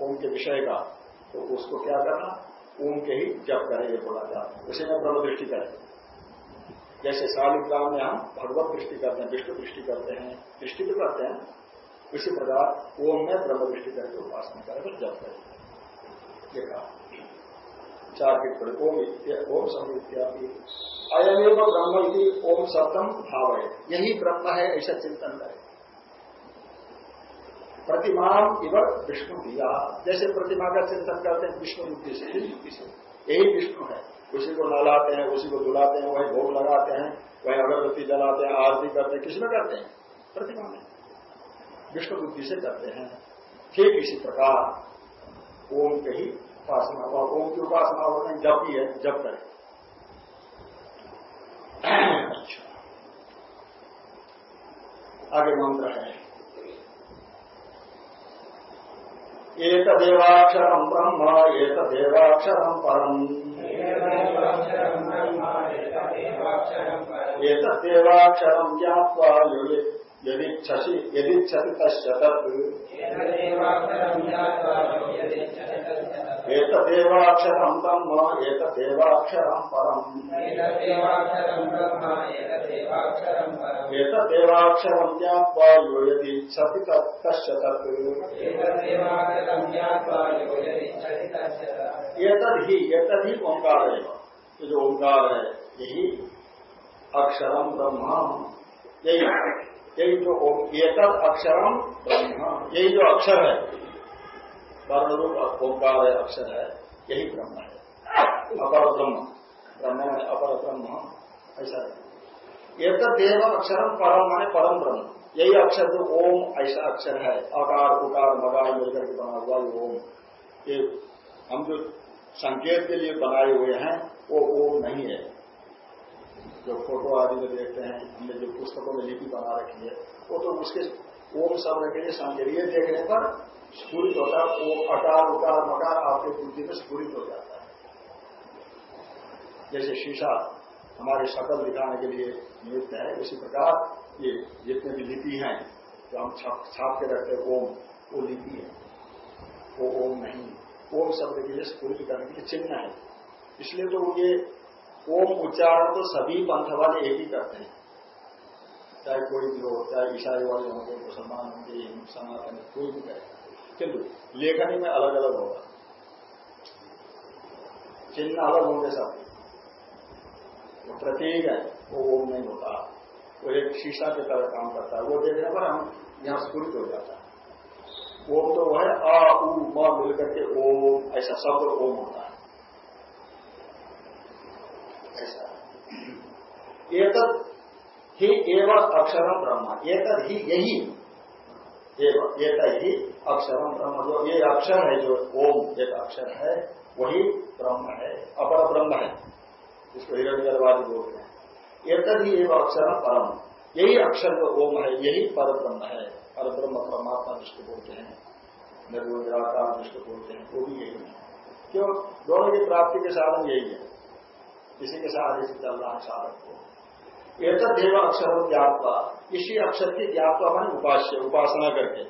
B: ओम के विषय का। तो उसको क्या करना? ओम के ही जप करे ये बोला जाता उसी में ब्रह्म दृष्टि करें जैसे शालिग्राम में हम भगवत दृष्टि करते हैं, विष्णु दृष्टि करते हैं, दृष्टि भी करते हैं उसी प्रकार ओम में ब्रह्म दृष्टि करके उपासना करें तो जप करें ये कहा। चार टिप्पणी ओम ओम इत्यादि। अयमेव ब्रह्म यदि ओम शब्दम भाव है यही ब्रह्म है, ऐसा चिंतन करे। प्रतिमान इवर विष्णु दिया। जैसे प्रतिमा का चिंतन करते हैं, विष्णु युक्ति से। यही विष्णु है। उसी को नलाते हैं, उसी को धुलाते हैं, वही भोग लगाते हैं, वही अगरबत्ती जलाते हैं, आरती करते हैं। किसमें करते हैं? प्रतिमा में। विष्णु बुद्धि से करते हैं। ठीक इसी प्रकार ओम के ही उपासना। हुआ ओम की उपासना होने जब ही है, जब करें अच्छा। आगे मंत्र है। एक देवाक्षरम ब्रह्म एक देवाक्षरम परम एक देवाक्षरम ज्ञावा यदि क्षति यदि क्षति तत्। एक देवाक्षरम ब्रह्म एक देवाक्षरम परम एक देवाक्षरम ज्ञावा यो यदि क्षति तस्य तत्। ही एतद ही ओंकार ये जो ओंकार है यही अक्षरम ब्रह्म। यही यही जो एक अक्षरम ब्रह्म। यही जो अक्षर है वर्णरूप ओंकार है अक्षर है, यही ब्रह्म है। अपर ब्रह्म ब्रह्म है अपर ब्रह्म ऐसा है। एक देव अक्षरम परम माने परम ब्रह्म। यही अक्षर जो ओम, ऐसा अक्षर है। अकार उकार मगाई मिलकर के बना हुआ ओम। ये हम जो संकेत के लिए बनाए हुए हैं, वो ओम नहीं है। जो फ़ोटो आदि में देखते हैं, हमने जो पुस्तकों में लिपि बना रखी है, वो तो उसके ओम शब्द के लिए संकेत ये देखने पर स्फूरित होता है, वो अकार उकार मकार आपके बुद्धि में स्फूरित हो जाता है। जैसे शीशा हमारे शकल दिखाने के लिए नियुक्त है उसी प्रकार ये जितने भी लिपि हैं, जो हम छाप छाप के रखते हैं, ओम, वो लिपि है। वो ओम नहीं, ओम शब्द के लिए स्फूर्ति करने के लिए चिन्ह है। इसलिए तो ये ओम उच्चारण तो सभी पंथ वाले एक ही करते हैं। चाहे कोई भी हो, चाहे ईसाई वाले होंगे मुसलमान होंगे सनातन कोई भी करेगा किंतु लेखनी में अलग अलग होगा। चिन्ह अलग होंगे सब। प्रतीक है, वो ओम नहीं होता। वो एक शीशा की तरह काम करता है। वो देखने पर हम यहाँ स्फूर्त हो जाता है। ओम तो वो है अ उ, म मिलकर के ओम, ऐसा शब्द ओम होता है। ऐसा। एक ही एवं अक्षर ब्रह्म। एक ही यही। एक ही अक्षरम ब्रह्म जो ये अक्षर है जो ओम एक अक्षर है, वही ब्रह्म है, अपर ब्रह्म है इसको हिरण गर्वादी बोलते हैं। एक ही एवं अक्षर परम। यही अक्षर जो ओम है, यही पर ब्रह्म है। पर ब्रह्म परमात्मा जिसको बोलते हैं निर्गुण निराकार जिसको बोलते हैं, वो भी यही है। क्यों? दोनों की प्राप्ति के साधन यही है। इसी के साथ इसी चल रहा है। साधक को एक देव अक्षर ज्ञापा इसी अक्षर की ज्ञापा मान उपास्य, उपासना करके।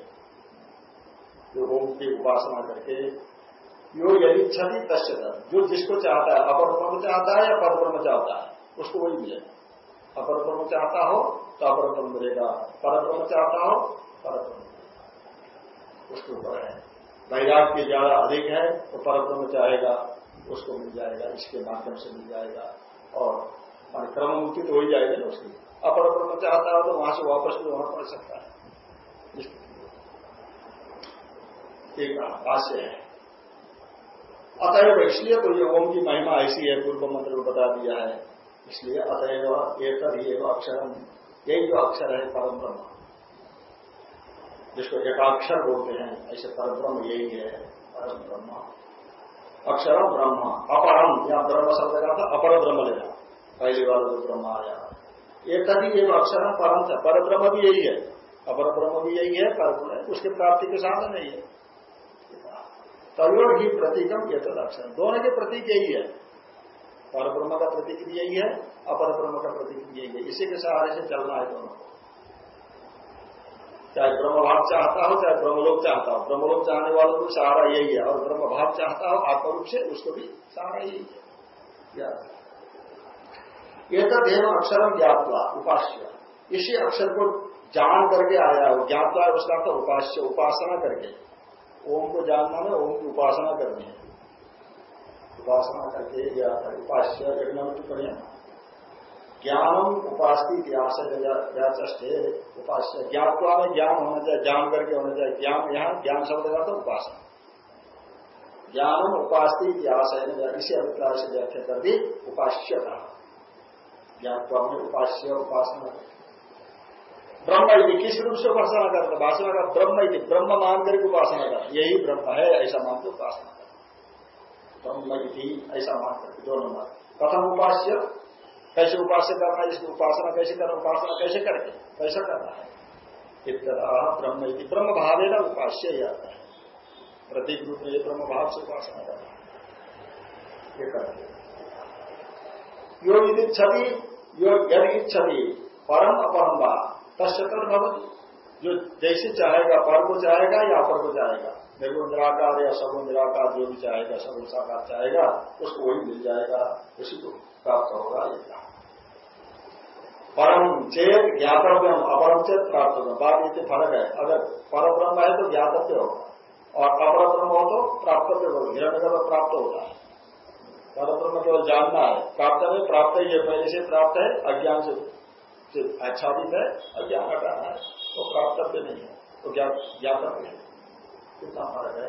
B: जो ओम की उपासना करके, यो यदि क्षति तस्य जो जिसको चाहता है अपर ब्रह्म चाहता है या पर ब्रह्म चाहता है, उसको वही मिलेगा अपर ब्रह्म चाहता हो तो अपर ब्रह्म मिलेगा। पर ब्रह्म चाहता हो पर ब्रह्म उसके ऊपर है। वैराग की ज़्यादा अधिक है तो पर ब्रह्म चाहेगा, उसको मिल जाएगा, इसके माध्यम से मिल जाएगा। और क्रम मुक्ति तो हो ही जाएगी ना उसकी अपर ब्रह्म चाहता हो तो वहाँ से वापस भी होना पड़ सकता है। एक भाष्य है। अतएव इसलिए तो ये ओम की महिमा ऐसी है, पूर्व मंत्र को बता दिया है। इसलिए अतएव एक अक्षर यही जो अक्षर है परम ब्रह्म जिसको एकाक्षर बोलते हैं, ऐसे परम ब्रह्म यही है परम ब्रह्म अक्षर ब्रह्म अपरम या ब्रह्म शब्द का था अपर ब्रह्म लेना। पहली बार जो ब्रह्म आया एक ही एक अक्षर है परम था पर ब्रह्म भी यही है। अपर ब्रह्म भी यही है पर उसके प्राप्ति के साधन नहीं है। तयोर ही प्रतीकम ये अक्षर। दोनों के प्रतीक यही है। पर ब्रह्म का प्रतीक भी यही है अपर ब्रह्म का प्रतीक भी यही है। इसी के सहारे से चलना है दोनों। को चाहे ब्रह्म भाव चाहता हो, चाहे ब्रह्मलोक चाहता हो। ब्रह्मलोक चाहने वालों को सहारा यही है, और ब्रह्म भाव चाहता हो, आत्मरूप से उसको भी सहारा यही है। तो देव अक्षरम ज्ञापवा उपास्य। इसी अक्षर को जान करके आया हो ज्ञापवा उसका तो उपास्य, उपासना करके। ओम को जानना है, ओम की उपासना करनी है। उपासना करके उपास्य एक टिप्पणियाँ ज्ञानम उपासती व्याचे उपास्य। ज्ञापवा में ज्ञान होना चाहिए ज्ञान करके होना चाहिए। ज्ञान यहाँ, ज्ञान शब्द का तो उपासना। ज्ञानम उपासती इतिहास है इसी अभिप्राय से व्याख्या कर दी उपास्य कहा ज्ञापवा में उपास्य उपासना। ब्रह्म यदि किस रूप से उपासना करते उपासना का ब्रह्म यदि ब्रह्म मान करके उपासना कर यही ब्रह्म है, ऐसा मानते उपासना कर ब्रह्म थी ऐसा मान करके दो नंबर प्रथम उपास्य? कैसे उपास्य करना है? इसकी उपासना कैसे करना उपासना कैसे करके? कैसा करना है? ब्रह्म ब्रह्म भाव है ना उपास्य ही आता है। प्रतीक रूप में ये ब्रह्म भाव से उपासना करना है। ये करते योग छवि योग यदि छवि परम अपरम बा तस्तर भवन जो जैसे चाहेगा, पर को चाहेगा या अपर को चाहेगा। निर्गुण निराकार या सगुण निराकार, जो भी चाहेगा, सगुण साकार चाहेगा, उसको वही मिल जाएगा। उसी को प्राप्त होगा ये कहा परम चेत ज्ञातव्यम, अपरम चेत प्राप्त होगा बात ये फ़र्क है। अगर पर ब्रह्म है तो ज्ञातव्य होगा। और अपर ब्रह्म हो तो प्राप्तव्य होगा। हिरण्य प्राप्त होता है। पर ब्रह्म केवल जानना है। प्राप्त में प्राप्त ही है पहले से प्राप्त है, अज्ञान से आच्छादित है, अज्ञान हटाना है वो प्राप्तव्य नहीं है तो ज्ञातव्य है। कितना फ़र्क है।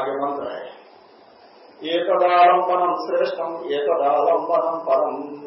B: आगे मंत्र है। एकदालंबनम श्रेष्ठम एकदालंबनम परम।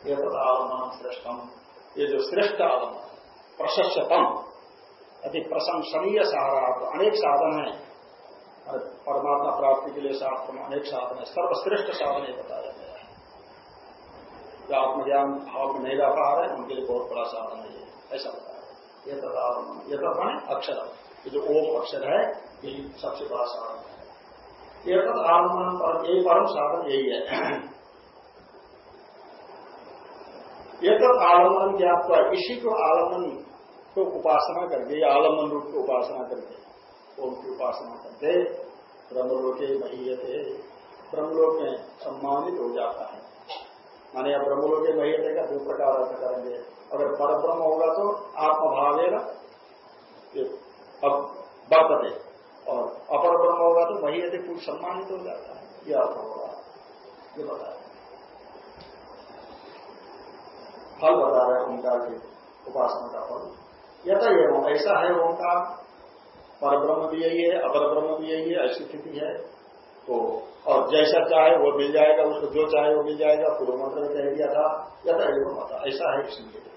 B: एक आलंबन श्रेष्ठम ये जो श्रेष्ठ आलंबन प्रशस्तम अति प्रशंसनीय सहारा आपको अनेक साधन है। परमात्मा प्राप्ति के लिए शास्त्र में अनेक साधन है। सर्वश्रेष्ठ साधन ये बताया गया है। जो आत्मज्ञान भाव में नहीं रह पा रहे, उनके लिए बहुत बड़ा साधन है ये। ऐसा बताया ये तथा ये तथा अक्षर ये जो ओम अक्षर है ये सबसे बड़ा साधन है। ये तथा आलमन पर यही परम साधन यही है। ये तो आलमन ज्ञात इसी को आलमन को उपासना करके आलमन रूप को उपासना करके ओम की उपासना करके ब्रह्मलोके महीयते। ब्रह्मलोक में सम्मानित हो जाता है। माने अब ब्रह्मलोके महीयते का दो प्रकार अर्थ करेंगे। अगर पर ब्रह्म होगा तो आत्मभाव अब बरतते और अपर ब्रह्म होगा तो महीयते कुछ सम्मानित हो जाता है। यह अर्थ होगा। ये बताया फल बता रहे ओंकार की उपासना का फल। यथा एवं ऐसा है ओंकार पर ब्रह्म भी यही है अपर ब्रह्म भी यही है, ऐसी स्थिति है। तो और जैसा चाहे वो मिल जाएगा, उसको जो चाहे वो मिल जाएगा, पूर्व मंत्र कह दिया था यथा एवं मता, ऐसा है इसलिए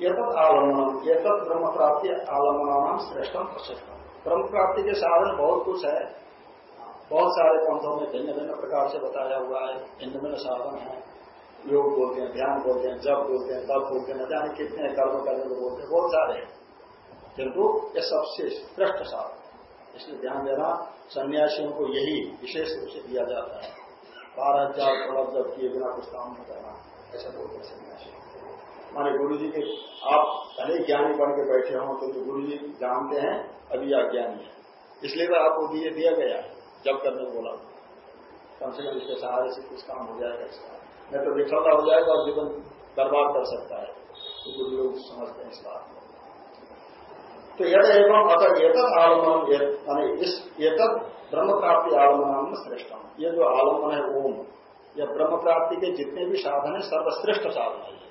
B: ये तक आलंबन ये तक ब्रह्म प्राप्ति आलम्बना श्रेष्ठम प्रशिष्टम ब्रह्म प्राप्ति के साधन बहुत कुछ है। बहुत सारे पंथों में भिन्न भिन्न प्रकार से बताया हुआ है भिन्न भिन्न साधन है। योग बोलते हैं, ध्यान बोलते हैं जब बोलते हैं तब बोलते हैं, न जाने कितने कर्म करने को बोलते हैं, बहुत सारे हैं। किंतु ये सबसे श्रेष्ठ साधन इसलिए ध्यान देना, सन्यासियों को यही विशेष रूप से दिया जाता है। बारह हज़ार प्रलब जब किए बिना कुछ काम नहीं करना, ऐसा बोलते हैं सन्यासी। माने गुरु जी के, आप भले ज्ञानी बन के बैठे हों तो गुरु जी जानते हैं, अभी आप ज्ञानी है। इसलिए तो आपको दिए दिया गया जब करने को बोला कम से कम इसके सहारे से कुछ काम हो जाएगा इसका। नहीं तो विफलता हो जाएगा और जीवन बर्बाद कर सकता है। तो गुरु लोग समझते हैं इस बात को। तो यद एवं अतः एक आलमन मानी इस एक ब्रह्म प्राप्ति आलमन श्रेष्ठम। ये जो आलमन है, ओम, यह ब्रह्म प्राप्ति के जितने भी साधन है, सर्वश्रेष्ठ साधन है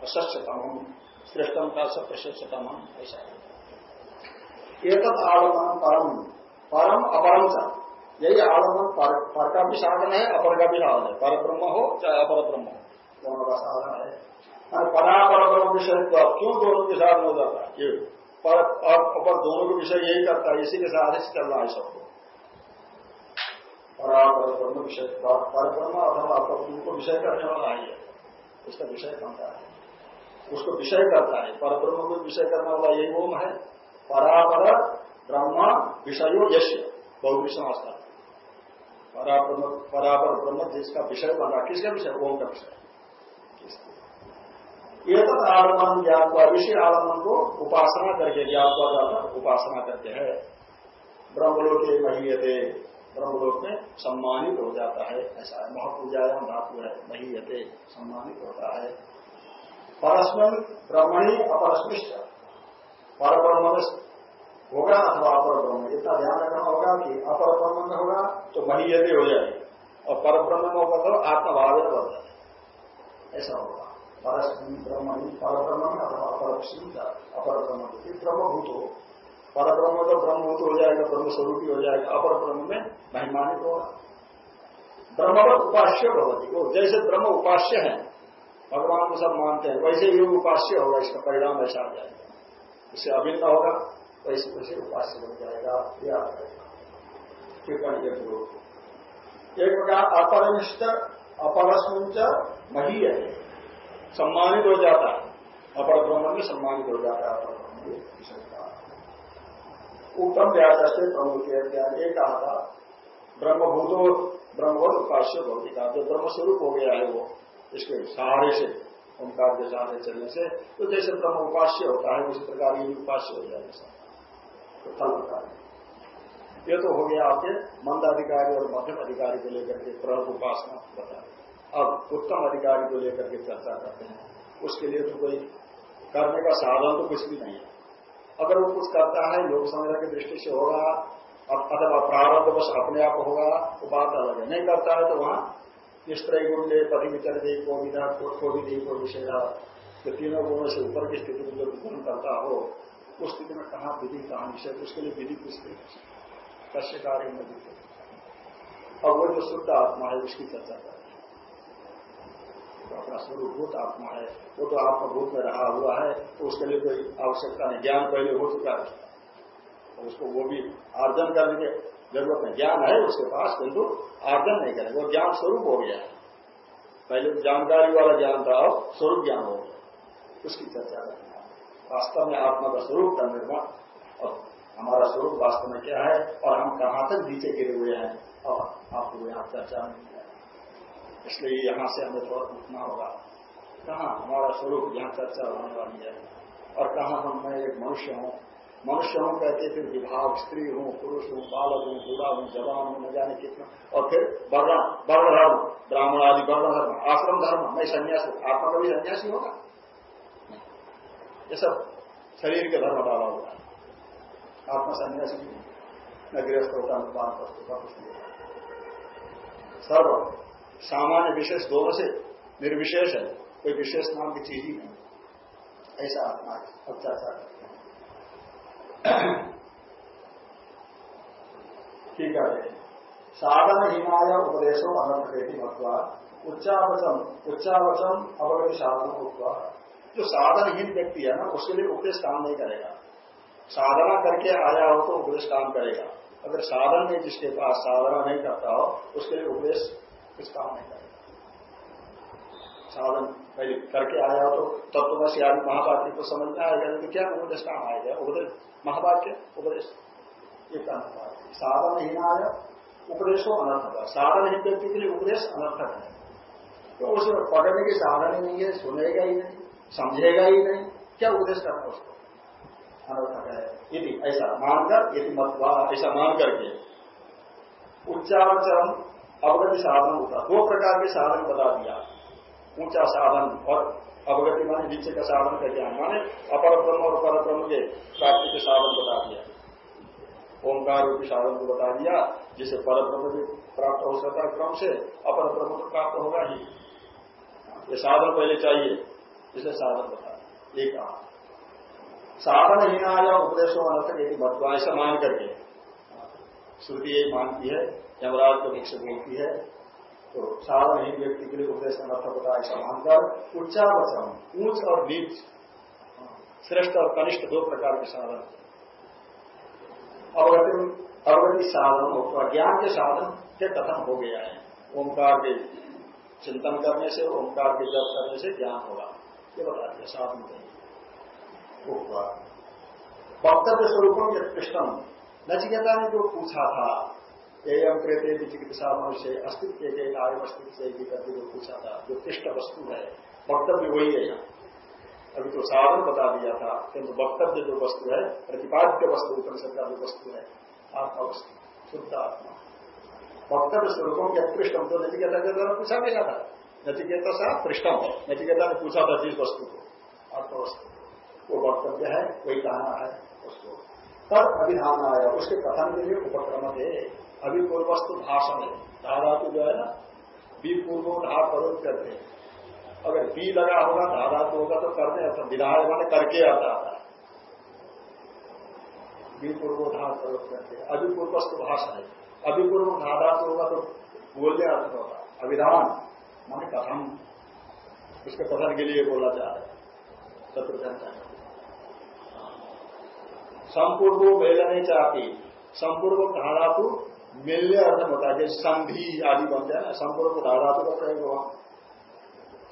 B: प्रशस्तम श्रेष्ठम का सब प्रशस्तम ऐसा। है एक आलमन परम परम अपरम यही आलमन पर, पर का भी साधन है अपर का भी साधन है पर ब्रह्म हो चाहे अपर ब्रह्म हो। दोनों का साधन है। परापर ब्रह्म विषय तो क्यों दोनों के साधन हो जाता है? ये पर और अपर दोनों के विषय यही करता है इसी के साथ चल रहा है सबको परापर ब्रह्म विषय पर ब्रह्म अथवा अपर को विषय करने वाला ही है। उसका विषय बनता है। उसको विषय करता है। पर ब्रह्म को विषय करने वाला यही ओम है। परापर ब्रह्म विषयो यश बहुवी समाज का परापर ब्रह्म जिसका विषय बना किसका विषय? ओम का विषय। ये तो आलमन हुआ इसी आलमन को उपासना करके हुआ जाता उपासना करते हैं। ब्रह्मलोक के महीयते, ब्रह्मलोक में सम्मानित हो जाता है। ऐसा है महापूजायाम धातु है, महीयते, सम्मानित होता है। परस्मन ब्रह्मणी अपरस्मिष्ट पर ब्रह्म में होगा, अथवा अपर ब्रह्म इतना ध्यान रखना होगा कि अपर ब्रह्म में होगा तो महीयते हो जाएगी और पर ब्रह्म में होगा तो आत्मभाव जाए। ऐसा होगा। परस्मी ब्रह्मणी पर ब्रह्म में अथवा अपर अपर ब्रह्म ब्रह्मभूत हो पर ब्रह्म तो ब्रह्मभूत हो जाएगा ब्रह्म स्वरूपी हो जाएगा अपर ब्रह्म में महिमानित होगा। ब्रह्मवत उपास्य भवती। वो जैसे ब्रह्म उपास्य है, भगवान को सब मानते हैं, वैसे ये उपास्य होगा, इसका परिणाम ऐसा आ जाएगा। इससे अभिन्न होगा। वैसे वैसे उपास्य बन जाएगा, या टिप्पणी के एक प्रकार अपरनिष्ठ, अपरस्मिंच मही है सम्मानित हो जाता है। अपर ब्रह्म में सम्मानित हो जाता है अपर ब्रह्म उत्तम व्यास से प्रमुख ज्ञान ये कहा था, ब्रह्मभूतो ब्रह्मभूत उपास्य भौतिका जो ब्रह्म स्वरूप हो गया है वो, इसके सहारे से, ओंकार के सहारे चलने से तो जैसे ब्रह्म उपास्य होता है, उसी प्रकार ये उपास्य हो जाएगा तो फल होता है। ये तो हो गया आपके मंद अधिकारी और मध्यम अधिकारी को लेकर के प्रभ उपासना बता अब उत्तम अधिकारी को लेकर के चर्चा करते हैं। उसके लिए तो कोई करने का साधन तो कुछ भी नहीं है। अगर वो कुछ करता है, लोक संग्रह की दृष्टि से होगा अथवा प्रारंभ बस अपने आप होगा वो बात अलग है। नहीं करता है तो वहाँ निस्त्रय गुण ले, पति विचर दे को विधा को दे को विषय तो तीनों गुणों से ऊपर की स्थिति में जो विधान करता हो उस स्थिति में कहा विधि कहा निषेध उसके लिए विधि नहीं कश्य कार्य में अब वो जो शुद्ध आत्मा है, उसकी चर्चा कर तो अपना स्वरूपभूत आत्मा है। वो तो आत्मभूत में रहा हुआ है तो उसके लिए कोई आवश्यकता नहीं। ज्ञान पहले हो चुका है। और उसको वो भी आर्जन करने के ज़रूरत है ज्ञान है उसके पास, किंतु आर्जन नहीं करेगा। वो ज्ञान स्वरूप हो गया है। पहले तो जानकारी वाला ज्ञान था, अब स्वरूप ज्ञान हो गया उसकी चर्चा करना वास्तव में आत्मा का स्वरूप का निर्माण। और हमारा स्वरूप वास्तव में क्या है? और हम कहाँ तक नीचे गिरे हुए हैं? और आपको यहाँ चर्चा नहीं है। इसलिए यहाँ से हमें थोड़ा उठना होगा। कहा हमारा स्वरूप यहाँ चर्चा होने वाली है? और कहा हम, मैं एक मनुष्य हूँ। मनुष्य हूँ कहते फिर विभाग स्त्री हूँ, पुरुष हूँ, बालक हूँ, बूढ़ा हूँ, जवान हूँ, न जाने कितना। और फिर वर्ण धर्म, ब्राह्मण आदि वर्ण धर्म, आश्रम धर्म, मैं संन्यास आत्मा का भी संन्यासी होगा? ये सब शरीर के धर्म डाला हुआ है। आत्मा सन्यासी न गृहस्थ होता, न पान होता कुछ नहीं सर्व, सामान्य विशेष दोनों से निर्विशेष है। कोई विशेष नाम की चीज़ ही नहीं। ऐसा आत्मा अब चर्चा ठीक है साधन हिमाय उपदेशों खेती मत्वा। उच्चावचन उच्चावचन अवगति साधन उत्वा जो साधनहीन व्यक्ति है ना, उसके लिए उपदेश काम नहीं करेगा। साधना करके आया हो तो उपदेश काम करेगा। अगर साधन में जिसके पास साधना नहीं करता हो, उसके लिए उपदेश कुछ काम नहीं करेगा। साधन पहले करके आया हो तो तत्वशी आदि महावाक्य को समझ में आएगा तो क्या उपदेश काम आएगा। उपदेश महावाक्य उपदेश। ये काम साधन ही। ना आया, उपदेश हो अनर्थक साधन ही व्यक्ति के लिए उपदेश अनर्थक है। तो उसे पढ़ने की साधन ही नहीं है, सुनेगा ही नहीं। समझेगा ही नहीं। क्या उपदेश करना उसको? यदि ऐसा मानकर यदि मतवा ऐसा मान करके उच्चावचरण अवगति साधन होता। दो प्रकार के साधन बता दिया। ऊँचा साधन और अवगति माने नीचे का साधन का ज्ञान। माने अपर ब्रह्म और पर ब्रह्म के प्राप्ति के साधन बता दिया। ओंकार रूपी साधन को बता दिया, जिसे पर ब्रह्म भी प्राप्त हो सकता है। क्रम से अपर ब्रह्म तो प्राप्त होगा ही। ये साधन पहले चाहिए। जिसे साधन बता एक कहा। साधन हीनाया उपदेशों अनर्थक यदि भत्वा ऐसा मान करके। श्रुति यही मानती है, यमराज को से बोलती है। तो साधनहीन व्यक्ति के लिए उपदेश अनर्थक होता ऐसा मानकर उच्चावचन, ऊंच और नीच। श्रेष्ठ और कनिष्ठ दो प्रकार के साधन। अवगति अवगति साधन होता ज्ञान के साधन के कथन हो गया है। ओंकार के चिंतन करने से, ओंकार के जप करने से ज्ञान होगा। ये बता दिया साधन नहीं वक्तव्य स्वरूपों के कृष्णम नचिकेता ने जो पूछा था एम प्रेते चिकित्सा मनुष्य अस्तित्व के आयु अस्तित्व से करके जो पूछा था, जो कृष्ण वस्तु है वक्तव्य वही है यहाँ? अभी तो साधन बता दिया था किंतु वक्तव्य जो वस्तु है, प्रतिपाद्य वस्तु, उपनिषद का जो वस्तु है, आत्मा वस्तु, शुद्ध आत्मा। वक्तव्य स्वरूपों के पृष्ठम तो नचिकेता के द्वारा पूछा गया था। नचिकेता से पृष्ठम नचिकेता ने पूछा था जिस वस्तु को आत्मा वस्तु वो वक्तव्य है, वही कहना है उसको। तब अभिधान आया, उसके कथन के लिए उपक्रम थे अभी पूर्वस्तु भाषण है। धाधातु जो है ना, बी पूर्व धा करो करते अगर बी लगा होगा धाधातु होगा तो करते आता विधायक मैंने करके आता था बी पूर्व धा करो करते अभी पूर्वस्तु भाषण है। अभी पूर्व धाधातु होगा तो बोलने अर्थ होगा अभिधान। माने कथन उसके कथन के लिए बोला जा रहा है। शत्रुघ्न संपूर्ण मेलने चाहती संपूर्ण धारातु मिलने अर्थ होता है संधि आदि बनते हैं ना। संपूर्ण धारातु का प्रयोग हुआ।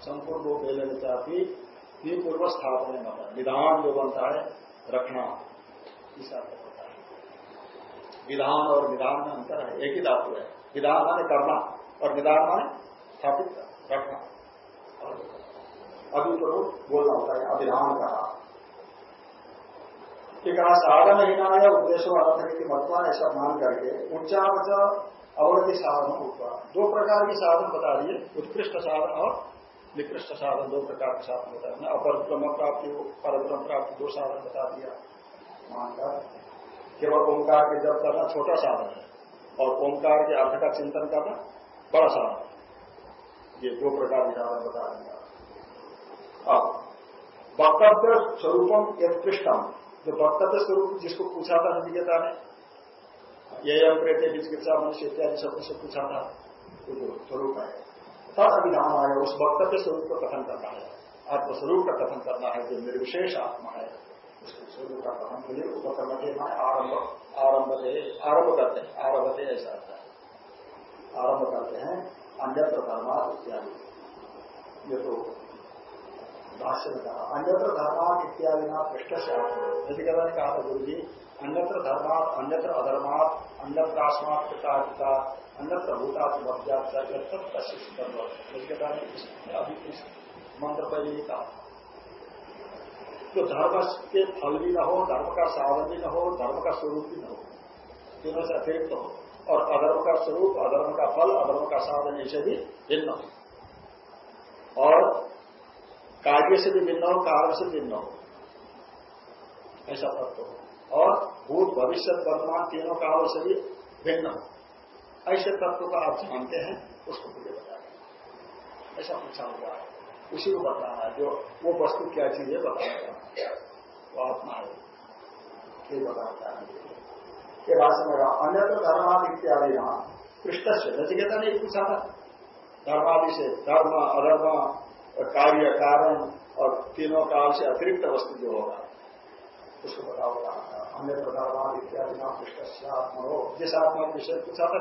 B: संपूर्ण मेलने चाहती ये पूर्व स्थापना होता है विधान जो बनता है, रखना। इस अर्थ होता है। विधान और विधान में अंतर है। एक ही धातु है। विधान माने करना और विधान माने स्थापित रखना अभी तो बोलना होता है अभिधान कहा ठीक है साधन उद्देश्य अर्थ की महत्व ऐसा मान करके उच्चावच अवधि साधन होगा दो प्रकार के साधन बता दिए, उत्कृष्ट साधन और निकृष्ट साधन, दो प्रकार के साधन बता दिए। अपर ब्रह्म प्राप्ति, पर ब्रह्म प्राप्ति, दो साधन बता दिया। मानकर केवल ओंकार के जब करना छोटा साधन है, और ओंकार के अर्थ का चिंतन करना बड़ा साधन ये दो प्रकार साधन बता दिया। अब, वक्तव्य स्वरूपम उत्कृष्टम जो वक्तव्य स्वरूप जिसको पूछा था नचिकेता ने ये हम प्रेते चिकित्सा मनुष्य इत्यादि शब्द से पूछा था जो स्वरूप है। तद अभिधान आया, उस वक्तव्य स्वरूप को कथन करना है। आत्मस्वरूप का कथन करना है, जो निर्विशेष आत्मा है, उसके स्वरूप का कथन के लिए उपकरण के आरंभ आरंभ आरंभ करते हैं आरंभ ऐसा है। आरंभ करते हैं अन्यत्र धर्मा इत्यादि ये तो भाष्य में कहा। अन्यत्र धर्मात इत्यादि ना पृष्ठ से ने कहा था गुरु जी अन्यत्र धर्मात अन्यत्र अधर्मात अन्यत्र आसमात पिता पिता अन्यत्र भूतात भव्यात ने अभी इस मंत्र पर ही कहा। तो धर्म के फल भी न हो, धर्म का साधन भी न हो, धर्म का स्वरूप भी न हो। तीनों से अतिरिक्त हो। और अधर्म का स्वरूप, अधर्म का फल, अधर्म का साधन ऐसे भी भिन्न हो। और कार्य से भी भिन्न हो, कारण से भिन्न हो। ऐसा तत्व हो। और भूत, भविष्य, वर्तमान तीनों कालों से भी भिन्न हो। ऐसे तत्व को आप जानते हैं, उसको मुझे बताया ऐसा पूछा हुआ है। उसी को बताना है। जो वो वस्तु क्या चीज़ है, बताना वो आत्मा है। ये बताता है? ये भाषण में अन्यत्र धर्मादि इत्यादि यहाँ पृष्ठ से नचिकेता ने पूछा था धर्मादि से धर्म, अधर्म, कार्य, कारण और तीनों काल से अतिरिक्त वस्तु जो होगा, उसको बता होगा अन्य प्रकार इत्यादि नाम पृष्ठ आत्मा हो जिस आत्मा विषय पूछा था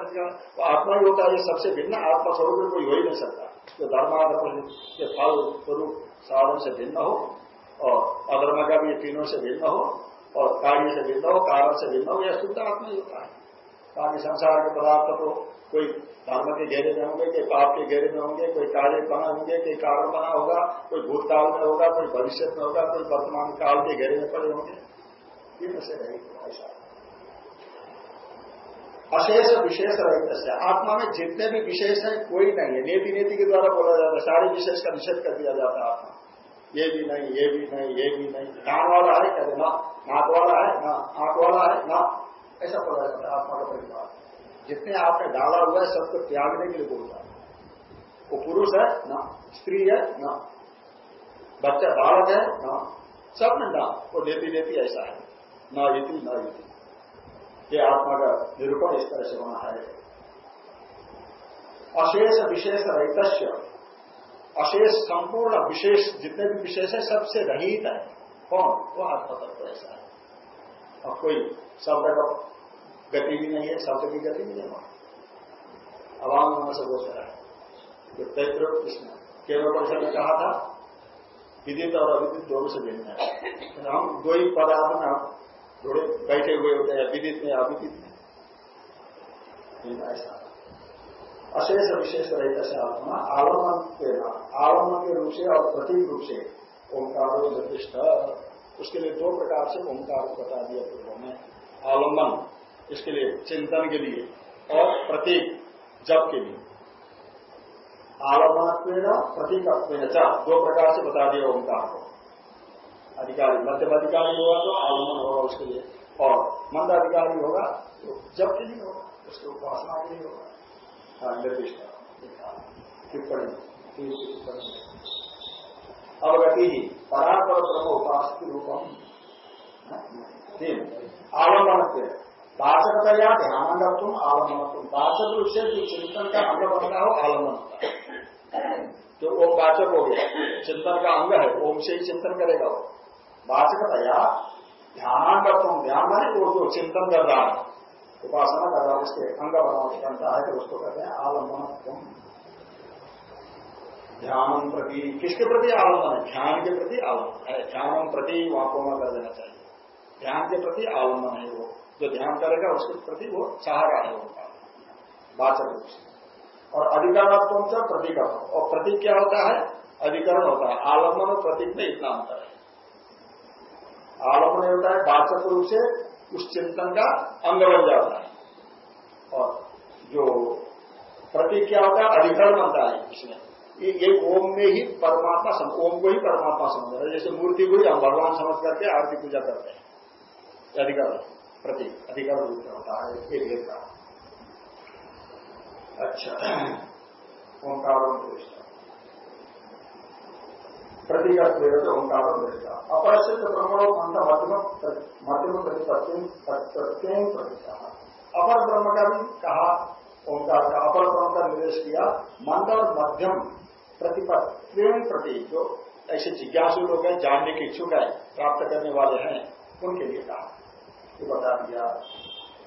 B: वो आत्मा ही होता है सबसे भिन्न आत्मा स्वरूप कोई हो ही नहीं सकता। जो धर्माधर्म के फल स्वरूप साधन से भिन्न हो और अधर्म का भी तीनों से भिन्न हो और कार्य से भिन्न हो, कारण से भिन्न हो यह शुद्ध आत्मा ही होता है। बाकी संसार के पदार्थ तो कोई धर्म के घेरे में होंगे, कोई पाप के घेरे में होंगे, कोई कार्य बना होंगे, कोई कारण बना होगा, कोई भूतकाल में होगा, कोई भविष्य में होगा, कोई वर्तमान काल के घेरे में पड़े होंगे। तीन से अशेष विशेष रहित से आत्मा में जितने भी विशेष है, कोई नहीं है। नेति नेति के द्वारा बोला जाता है, सारे विशेष का निषेध कर दिया जाता है आत्मा। ये भी नहीं, ये भी नहीं, ये भी नहीं। नाम वाला है कहते ना। नाक वाला है, ना आँख वाला है, ना। ऐसा बोला जाता है आत्मा का परिवार। जितने आपने डाला हुआ है, सबको त्यागने के लिए बोलता है। वो पुरुष है, ना। स्त्री है, ना। बच्चा, बालक है, ना। सब में ना वो लेती लेती ऐसा है। ना इति ना इति ये आत्मा का निरूपण इस तरह से होना है। अशेष विशेष रहित अशेष संपूर्ण विशेष, जितने भी विशेष है, सबसे रहित है। कौन? वो आत्मा तत्व ऐसा है। अब कोई शब्द का गति भी नहीं है, शब्द की गति भी नहीं है। अवाम होने से वो है जो तैत्र केवल परिषद ने कहा था, विदित और अविदित दोनों से भिन्न है। तो हम दो ही पदार्थ में हम थोड़े बैठे हुए होते हैं, विदित में अविदित में। ऐसा। अशेष विशेष रहित से आत्मा आलमन के नाम आलमन के रूप से और प्रतीक रूप से ओंकारो निर्दिष्ट। उसके लिए दो प्रकार से ओंकार को बता दिया पूर्व में। आलंबन इसके लिए चिंतन के लिए और प्रतीक, जप के लिए। आलंबन प्रतीक दो प्रकार से बता दिया ओंकार को। अधिकारी मध्यम अधिकारी होगा तो आलंबन होगा उसके लिए। और मंद अधिकारी होगा तो जब के लिए होगा, उसके उपासना के लिए होगा। निर्दिष्ट टिप्पणी अवगति ही। परापर ब्रह्म उपास के रूपम तीन आलंबन से वाचकतया ध्यान तुम आलंबन तुम रूप से जो चिंतन का अंग बनता हो आलंबन जो ओम वाचक हो गया, चिंतन का अंग है, ओम से ही चिंतन करेगा वो। वाचकतया ध्यान तुम ध्यान माने वो जो चिंतन कर रहा है। उपासना है उसके अंग बनता है तो उसको कहते हैं आलंबन ध्यान प्रति, किसके प्रति आलंबन है? ध्यान के प्रति आलंबन है। ध्यान प्रति वहाँ कोमा कर देना चाहिए। ध्यान के प्रति आलंबन है वो। जो ध्यान करेगा, उसके प्रति वो चाह रहा है होगा वाचक रूप से। और अधिकरण कौन सा प्रतीकरण। और प्रतीक क्या होता है? अधिकरण होता है। आलंबन और प्रतीक में इतना अंतर है। आलंबन होता है वाचक रूप से उस चिंतन का अंग बन जाता है। और जो प्रतीक क्या होता है, अधिकरण बनता है इसमें। ये ओम में ही परमात्मा सम, ओम को ही परमात्मा समझ रहे जैसे मूर्ति को ही हम भगवान समझ करके आरती पूजा करते हैं। अधिकरण प्रतीक अधिकरण रूप में होता है, एक एक का। अच्छा ओंकार प्रतीक ओंकार दृष्टा अपरिचित ब्रह्मणों मंत्र मध्यम मध्यम प्रत्येक प्रतिष्ठा अपर ब्रह्म का भी कहा ओंकार का अपर ब्रह्म का निर्देश किया मंत्र मध्यम प्रतिपत्रेण प्रति जो ऐसे जिज्ञासु लोग हैं, जानने के इच्छुक है, प्राप्त करने वाले हैं, उनके लिए कहा। बता दिया।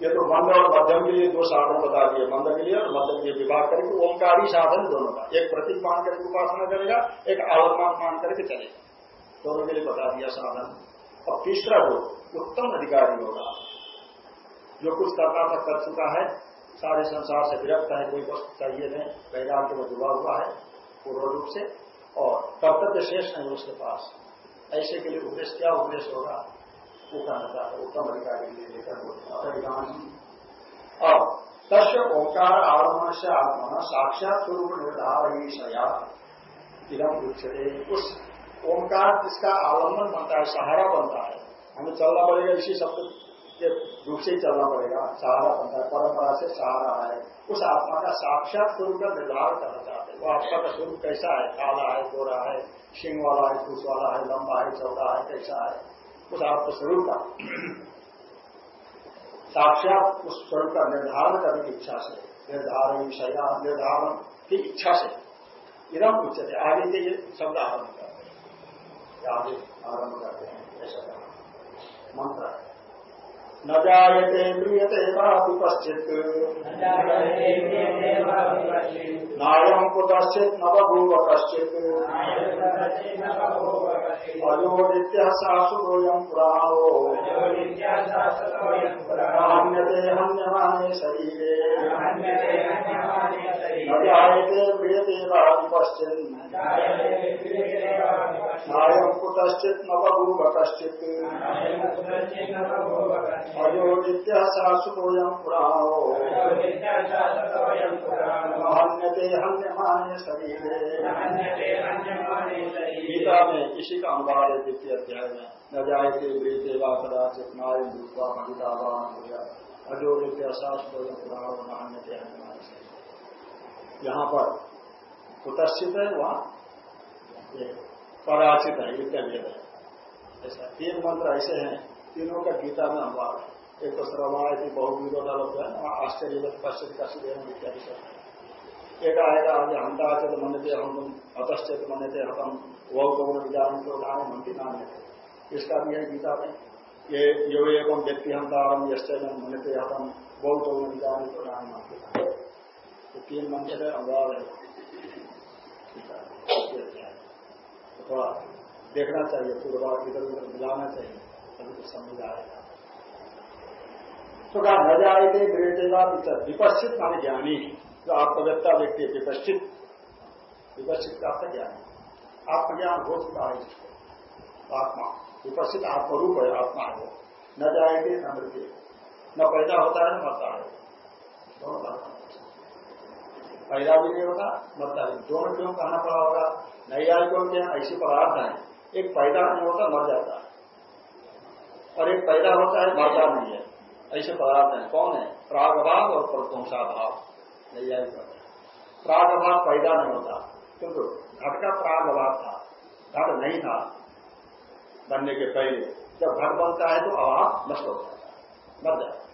B: ये तो मंद और मध्यम के लिए दो साधन बता दिए। मंद के लिए और मध्यम के लिए विभाग करके ओंकारी साधन दोनों का। एक प्रतीक मान करके उपासना करेगा, एक आलमान मान करके चलेगा। दोनों के लिए बता दिया साधन। और तीसरा जो उत्तम अधिकारी होगा, जो कुछ करना था, कर चुका है, सारे संसार से विरक्त है, कोई वस्तु चाहिए नहीं वैराग्य में डूबा हुआ है पूर्व रूप से, और कर्तव्य शेष नहीं उसके पास। ऐसे के लिए उपदेश क्या उपदेश होगा? चाहते उत्तम अधिकारी के लिए अब तस्य ओंकार आरंभ से आत्मा साक्षात स्वरूप निर्धारणीशया इधम उच्चते उस ओंकार जिसका आलंबन बनता है सहारा बनता है हमें चलना पड़ेगा इसी शब्द के रूप से ही चलना पड़ेगा सहारा बनता है परंपरा से सहारा है उस आत्मा का साक्षात स्वरूप का निर्धारण करना चाहते हैं वो आत्मा का स्वरूप कैसा है काला है गोरा है सिंह वाला है फूस वाला है लंबा है चौड़ा है कैसा है उस आत्मस्वरूप का साक्षात उस स्वरूप का निर्धारण करने की इच्छा से, निर्धारण विषया, निर्धारण की इच्छा से इधम उच्चते आगे के ये शब्द आरंभ करते हैं। आगे आरंभ करते हैं, ऐसा मंत्र न जायते म्रियते वापि पश्चित् नायम कुतश्चित् न बभूव कश्चित्। अयोनित्य सासुरोऽयं पुराणो। हन्यते हन्यमाने शरीरे। न जायते म्रियते वापि नायम कुतश्चित् न बभूव कश्चित्। हन्यते हन्यमाने गीता में इसी का अनुवाद है द्वितीय अध्याय में न जायते वेते वा कदाचित नाय भूतवा महितावान हो गया अजो नित्य शास्त्र पुराण हन्यते हन्यमाने शरीर। यहाँ पर कुतश्चित है, वहाँ पराचित है इत्यादि है? ऐसा तीन मंत्र ऐसे हैं। तीनों का गीता में अनुवाद है एक तो सर्वायती बहुविधो लोग है आश्चर्य पश्चिम का सुदेव इत्यादि सब एक आएगा आगे हंताचल मनते हम हतश्चेत मनते हतम वह गौर विचार को उठाने मनती नाम थे। इसका भी है गीता में, ये यो एवं व्यक्ति हंतारम यश्चन मनते हतम वह गौर विचार को नाम मानते तो तीन मंत्र है, अनुवाद है। थोड़ा देखना चाहिए पूर्वाग इधर उधर मिलाना चाहिए। तभी तो तो कहा, न जाए थे गृहतेगा विपश्चित माने ज्ञानी जो आत्मव्यता व्यक्ति है, विपश्चित। विपश्चित का आपका ज्ञान आत्मज्ञान हो चुका है इसको। आत्मा। विपश्चित आत्मरूप है, आत्मा है। न जाएँगे न मृत्यु न पैदा होता है, न मरता है। दोनों बात पैदा भी नहीं होता, मरता भी दोनों क्यों कहना पड़ा होगा? नैयायिकों के ऐसी पदार्थ हैं। एक पैदा नहीं होता, मर जाता है। और एक पैदा होता है मरता नहीं है। ऐसे पदार्थ हैं। कौन है? प्रागभाव और प्रध्वंसा भाव नैयायिक प्रागभाव पैदा नहीं होता। क्योंकि घट का प्रागभाव था। घट नहीं था बनने के पहले। जब घट बनता है तो अभाव नष्ट हो जाता है। मर जाता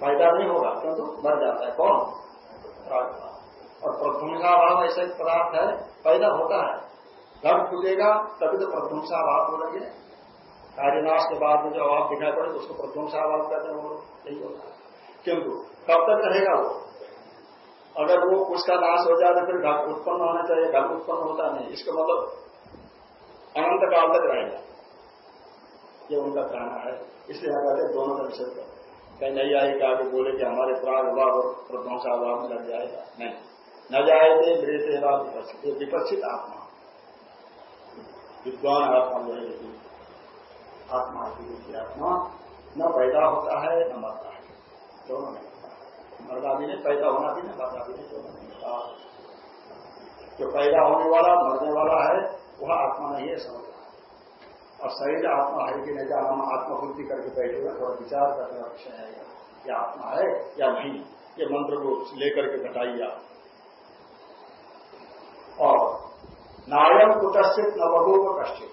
B: पैदा नहीं होगा, क्योंकि मर जाता है। कौन? प्रागभाव। और प्रध्वंसा भाव ऐसा एक पदार्थ है, पैदा होता है। घट फूटेगा तभी तो प्रध्वंसा भाव बोलेंगे। कार्यनाश के बाद में जो अभाव दिखाई पड़े तो उसको प्रध्वंसा भाव कहते हैं यही होता किंतु कब तक रहेगा वो? अगर वो उसका नाश हो जाए तो फिर घट उत्पन्न होना चाहिए घट उत्पन्न होता नहीं। इसका मतलब अनंत काल तक रहेगा। ये उनका कहना है। इसलिए हम कहते दोनों का करते कहीं नहीं आएगा आगे बोले कि हमारे प्राग भाव और प्रध्वंसाभाव में लग जाएगा। नहीं। न जाएँगे मृत विपक्षित विपक्षित आत्मा। विद्वान आत्मा जो है आत्मा की आत्मा। न पैदा होता है, न मरता है। दोनों नहीं मरदा भी नहीं पैदा होना भी नहीं मरदा भी नहीं दोनों नहीं होता जो पैदा होने वाला, मरने वाला है, वह आत्मा नहीं है समझ और शरीर आत्मा है कि नहीं क्या हम करके बैठे हुए थोड़ा विचार करने का विषय है, ये आत्मा है या नहीं। ये मंत्र को लेकर के घटाइए आप। और नायम कुटस्थित नवगो व कष्टित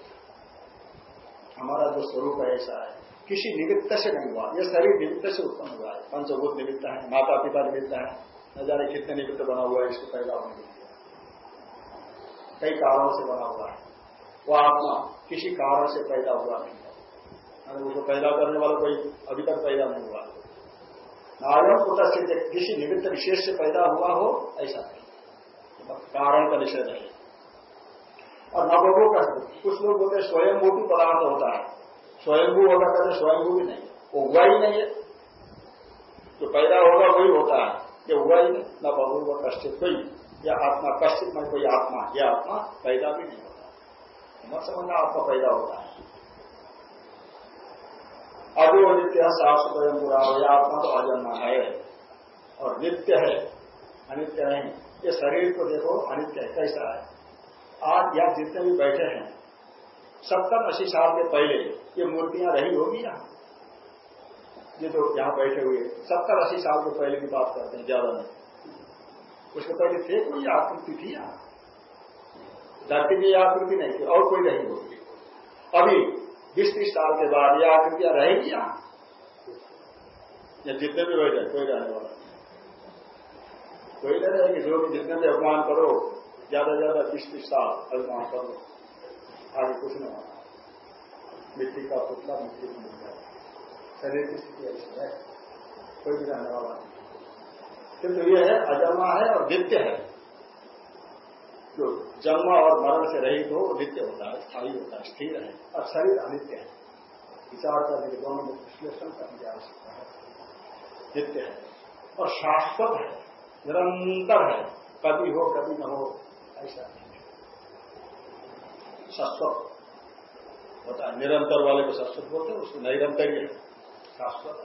B: हमारा जो स्वरूप है ऐसा है। किसी निमित्त से नहीं हुआ। यह शरीर निमित्त से उत्पन्न हुआ है। पंचभूत निमित्त है माता पिता निमित्त है। न जाने कितने निमित्त बना हुआ है, इसको पैदा होने के लिए। कई कारणों से बना हुआ है। वो आत्मा किसी कारण से पैदा हुआ नहीं है। उसको पैदा करने वाला कोई अभी तक पैदा नहीं हुआ नारायण उपस्थित किसी निमित्त विशेष से पैदा हुआ हो, ऐसा नहीं। कारण का निषेध है और नवभू का कुछ लोग बोलते हैं स्वयंभू पदार्थ होता है। स्वयंभू होगा कहते स्वयंभू भी नहीं। वो हुआ ही नहीं है। जो पैदा होगा वही होता है। ये हुआ ही नहीं। न बबू कष्टित कोई। या आत्मा कष्टित में कोई आत्मा यह आत्मा पैदा भी नहीं होता। मत समझना आपका पैदा होता है। अभी वो नित्य है, साफ़ स्वयं बुरा हो, या आत्मा तो अजन्मा है। और नित्य है, अनित्य नहीं। ये शरीर को देखो, अनित्य है, कैसा है? आज यहाँ जितने भी बैठे हैं, सत्तर अस्सी साल के पहले ये मूर्तियाँ रही होगी यहाँ ये जो यहाँ बैठे हुए सत्तर अस्सी साल के पहले की बात करते हैं, ज़्यादा नहीं। उसके पहले थे कोई आकृति थी यहाँ? धरती में आकृति नहीं थी, और कोई नहीं होगी। अभी बीस तीस साल के बाद ये आकृतियाँ रहेगी यहाँ? या जितने भी बैठे कोई रहने वाला कोई नहीं रहेगी, जो भी जितने भी अपमान करो ज़्यादा ज़्यादा बीस तीस साल अपमान करो आगे कुछ नहीं होना मिट्टी का पुतला मिट्टी में मिल जाए शरीर की स्थिति ऐसी है, कोई भी रहने वाला नहीं। किंतु यह है, अजन्मा है और नित्य है। जो जन्म और मरण से रहित हो नित्य होता है, स्थायी होता है, स्थिर है, और शरीर अनित्य है। विचार करने के दोनों में विश्लेषण करने की आवश्यकता है। नित्य है। और शाश्वत है, निरंतर है। कभी हो, कभी न हो ऐसा शाश्वत। होता है। निरंतर वाले को शाश्वत बोलते हैं, उसको निरंतर ही शाश्वत।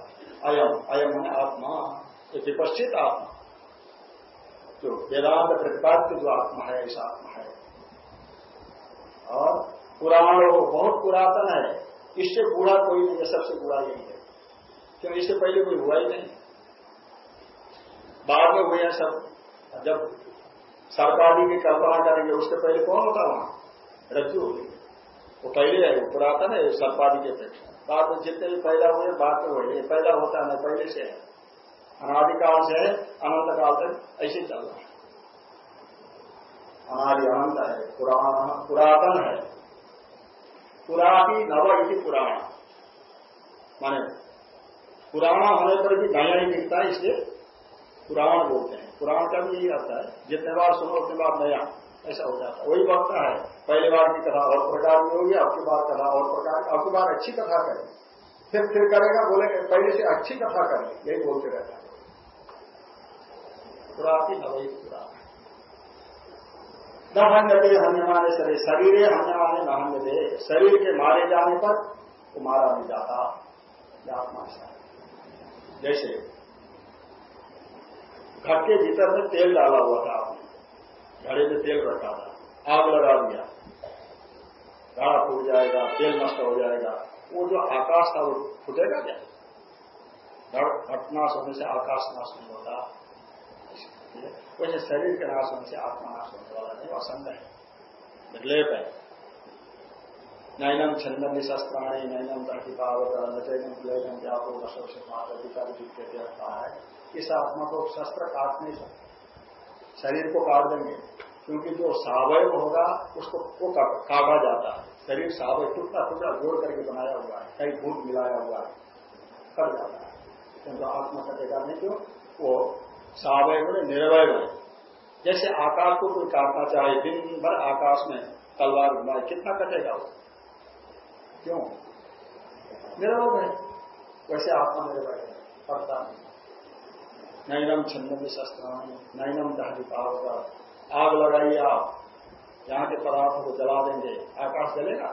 B: अयम। अयम है आत्मा। एक विपश्चित आत्मा। जो वेदांत प्रतिपाद्य जो आत्मा है ऐसा आत्मा है। और पुराण बहुत पुरातन है। इससे बूढ़ा कोई नहीं है, सबसे बूढ़ा यही है। क्यों? इससे पहले कोई हुआ ही नहीं। बाद में हुए हैं सब। जब सरकारी की कल्पना करेंगे उससे पहले कौन होता वहाँ? रज्जु होगी वो पहले है, वो पुरातन है सर्पादी के अपेक्षा बाद में जितने भी पैदा हुए, बाद में हुए पैदा होता है पहले से है। अनादिकाल से है अनंत काल तक ऐसे चल रहा है। अनादि अनंत है पुरातन है। पुराती नव इसी पुराण। माने पुराना होने पर भी नया ही दिखता है इसलिए पुराण बोलते हैं। पुराण का भी यही आता है, जितने बार सुनो, उतने बार नया। ऐसा हो जाता है। वही वक्त है। पहले बार की कथा और प्रकार की होगी आपकी बार कथा और प्रकार आपकी बार अच्छी कथा करें। फिर फिर करेगा बोलेंगे पहले से अच्छी कथा करें। यही बोलते रहता है। पुराती नवई पुरा न हन्यते हन्य माने शरीर। शरीर हन्य माने न हन्यते। शरीर के मारे जाने पर वो मारा नहीं जाता। जैसे घर के भीतर में तेल डाला हुआ था आपने। घड़े में तेल रखा था। आग लगा दिया। घड़ा फूट जाएगा, तेल नष्ट हो जाएगा। वो जो आकाश था, वो फूटेगा क्या? घटना होने से आकाश नाश नहीं होता। वैसे शरीर के नाश होने से आत्मा नाश होने वाला नहीं असंग है। निर्लेप है। नैनम छंदन शस्त्राणी नैनम प्रतिपावत नचैनम लेनम व्यापो नशो से माता है इस आत्मा को शस्त्र काट नहीं सकते। शरीर को काट देंगे, क्योंकि जो सावय होगा, उसको वो काटा जाता है। शरीर सावय, टुकड़ा टुकड़ा जोड़ करके बनाया हुआ है, कई भूत मिलाया हुआ है, कर जाता है। किंतु आत्मा कटेगा नहीं, क्यों? वो सावय बोले निर्वय है जैसे आकाश को कोई काटना चाहे, दिन भर आकाश में तलवार घुमाए, कितना कटेगा वो? क्यों? निरवय है। वैसे आत्मा निरवय है, पड़ता नहीं। नैनम छंदम शस्त्राणी नैनम दहरी पावगा आग लगाइए आप यहाँ के पदार्थों को जला देंगे। आकाश जलेगा?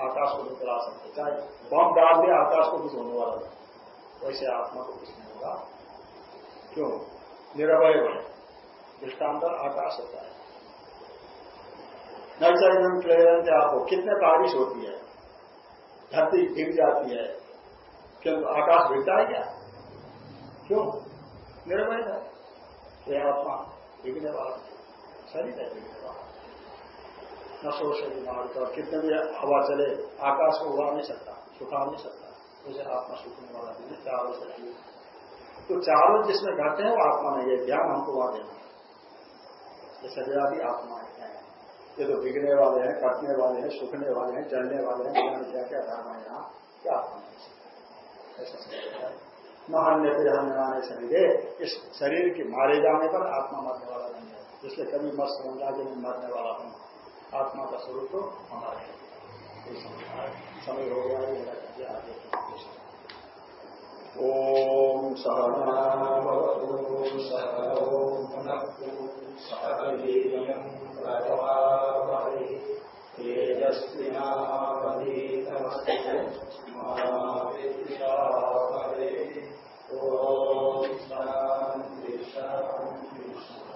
B: आकाश को नहीं जला सकते। चाहे बम डाल दिया आकाश को कुछ होने वाला वैसे आत्मा को कुछ नहीं होगा। क्यों? निरवय है। दृष्टान्तर आकाश होता है। नैसर्गिक प्रेरण से आपको। कितने बारिश होती है? धरती गिर जाती है। किंतु आकाश गिरता है क्या क्यों? निर्भय है। ये आत्मा बिगड़ने वाला शरीर है बिगड़ने वाला न सो शरीर मार्ग कितने भी हवा चले, आकाश को उड़ा नहीं सकता, सुखा नहीं सकता। उसे आत्मा सुखने वाला नहीं चारों से तो चारों जिसमें घटते हैं, वो आत्मा नहीं है। ध्यान हमको वहाँ देना ये शरीरादी आत्मा है। ये तो बिगड़ने वाले हैं, कटने वाले हैं, सुखने वाले हैं, जलने वाले हैं। क्या क्या धर्म है यहाँ क्या? आत्मा ऐसा है। न अन्य फिर आने शरीर इस शरीर के मारे जाने पर आत्मा मरने वाला नहीं है। इसलिए कभी मत समझना कि मैं मरने वाला हूँ। आत्मा का स्वरूप तो हमारा है। समय हो गया है, मेरा कार्य आगे ओम सहना
A: तेजस्विनावधीतमस्तु मा शान्ति।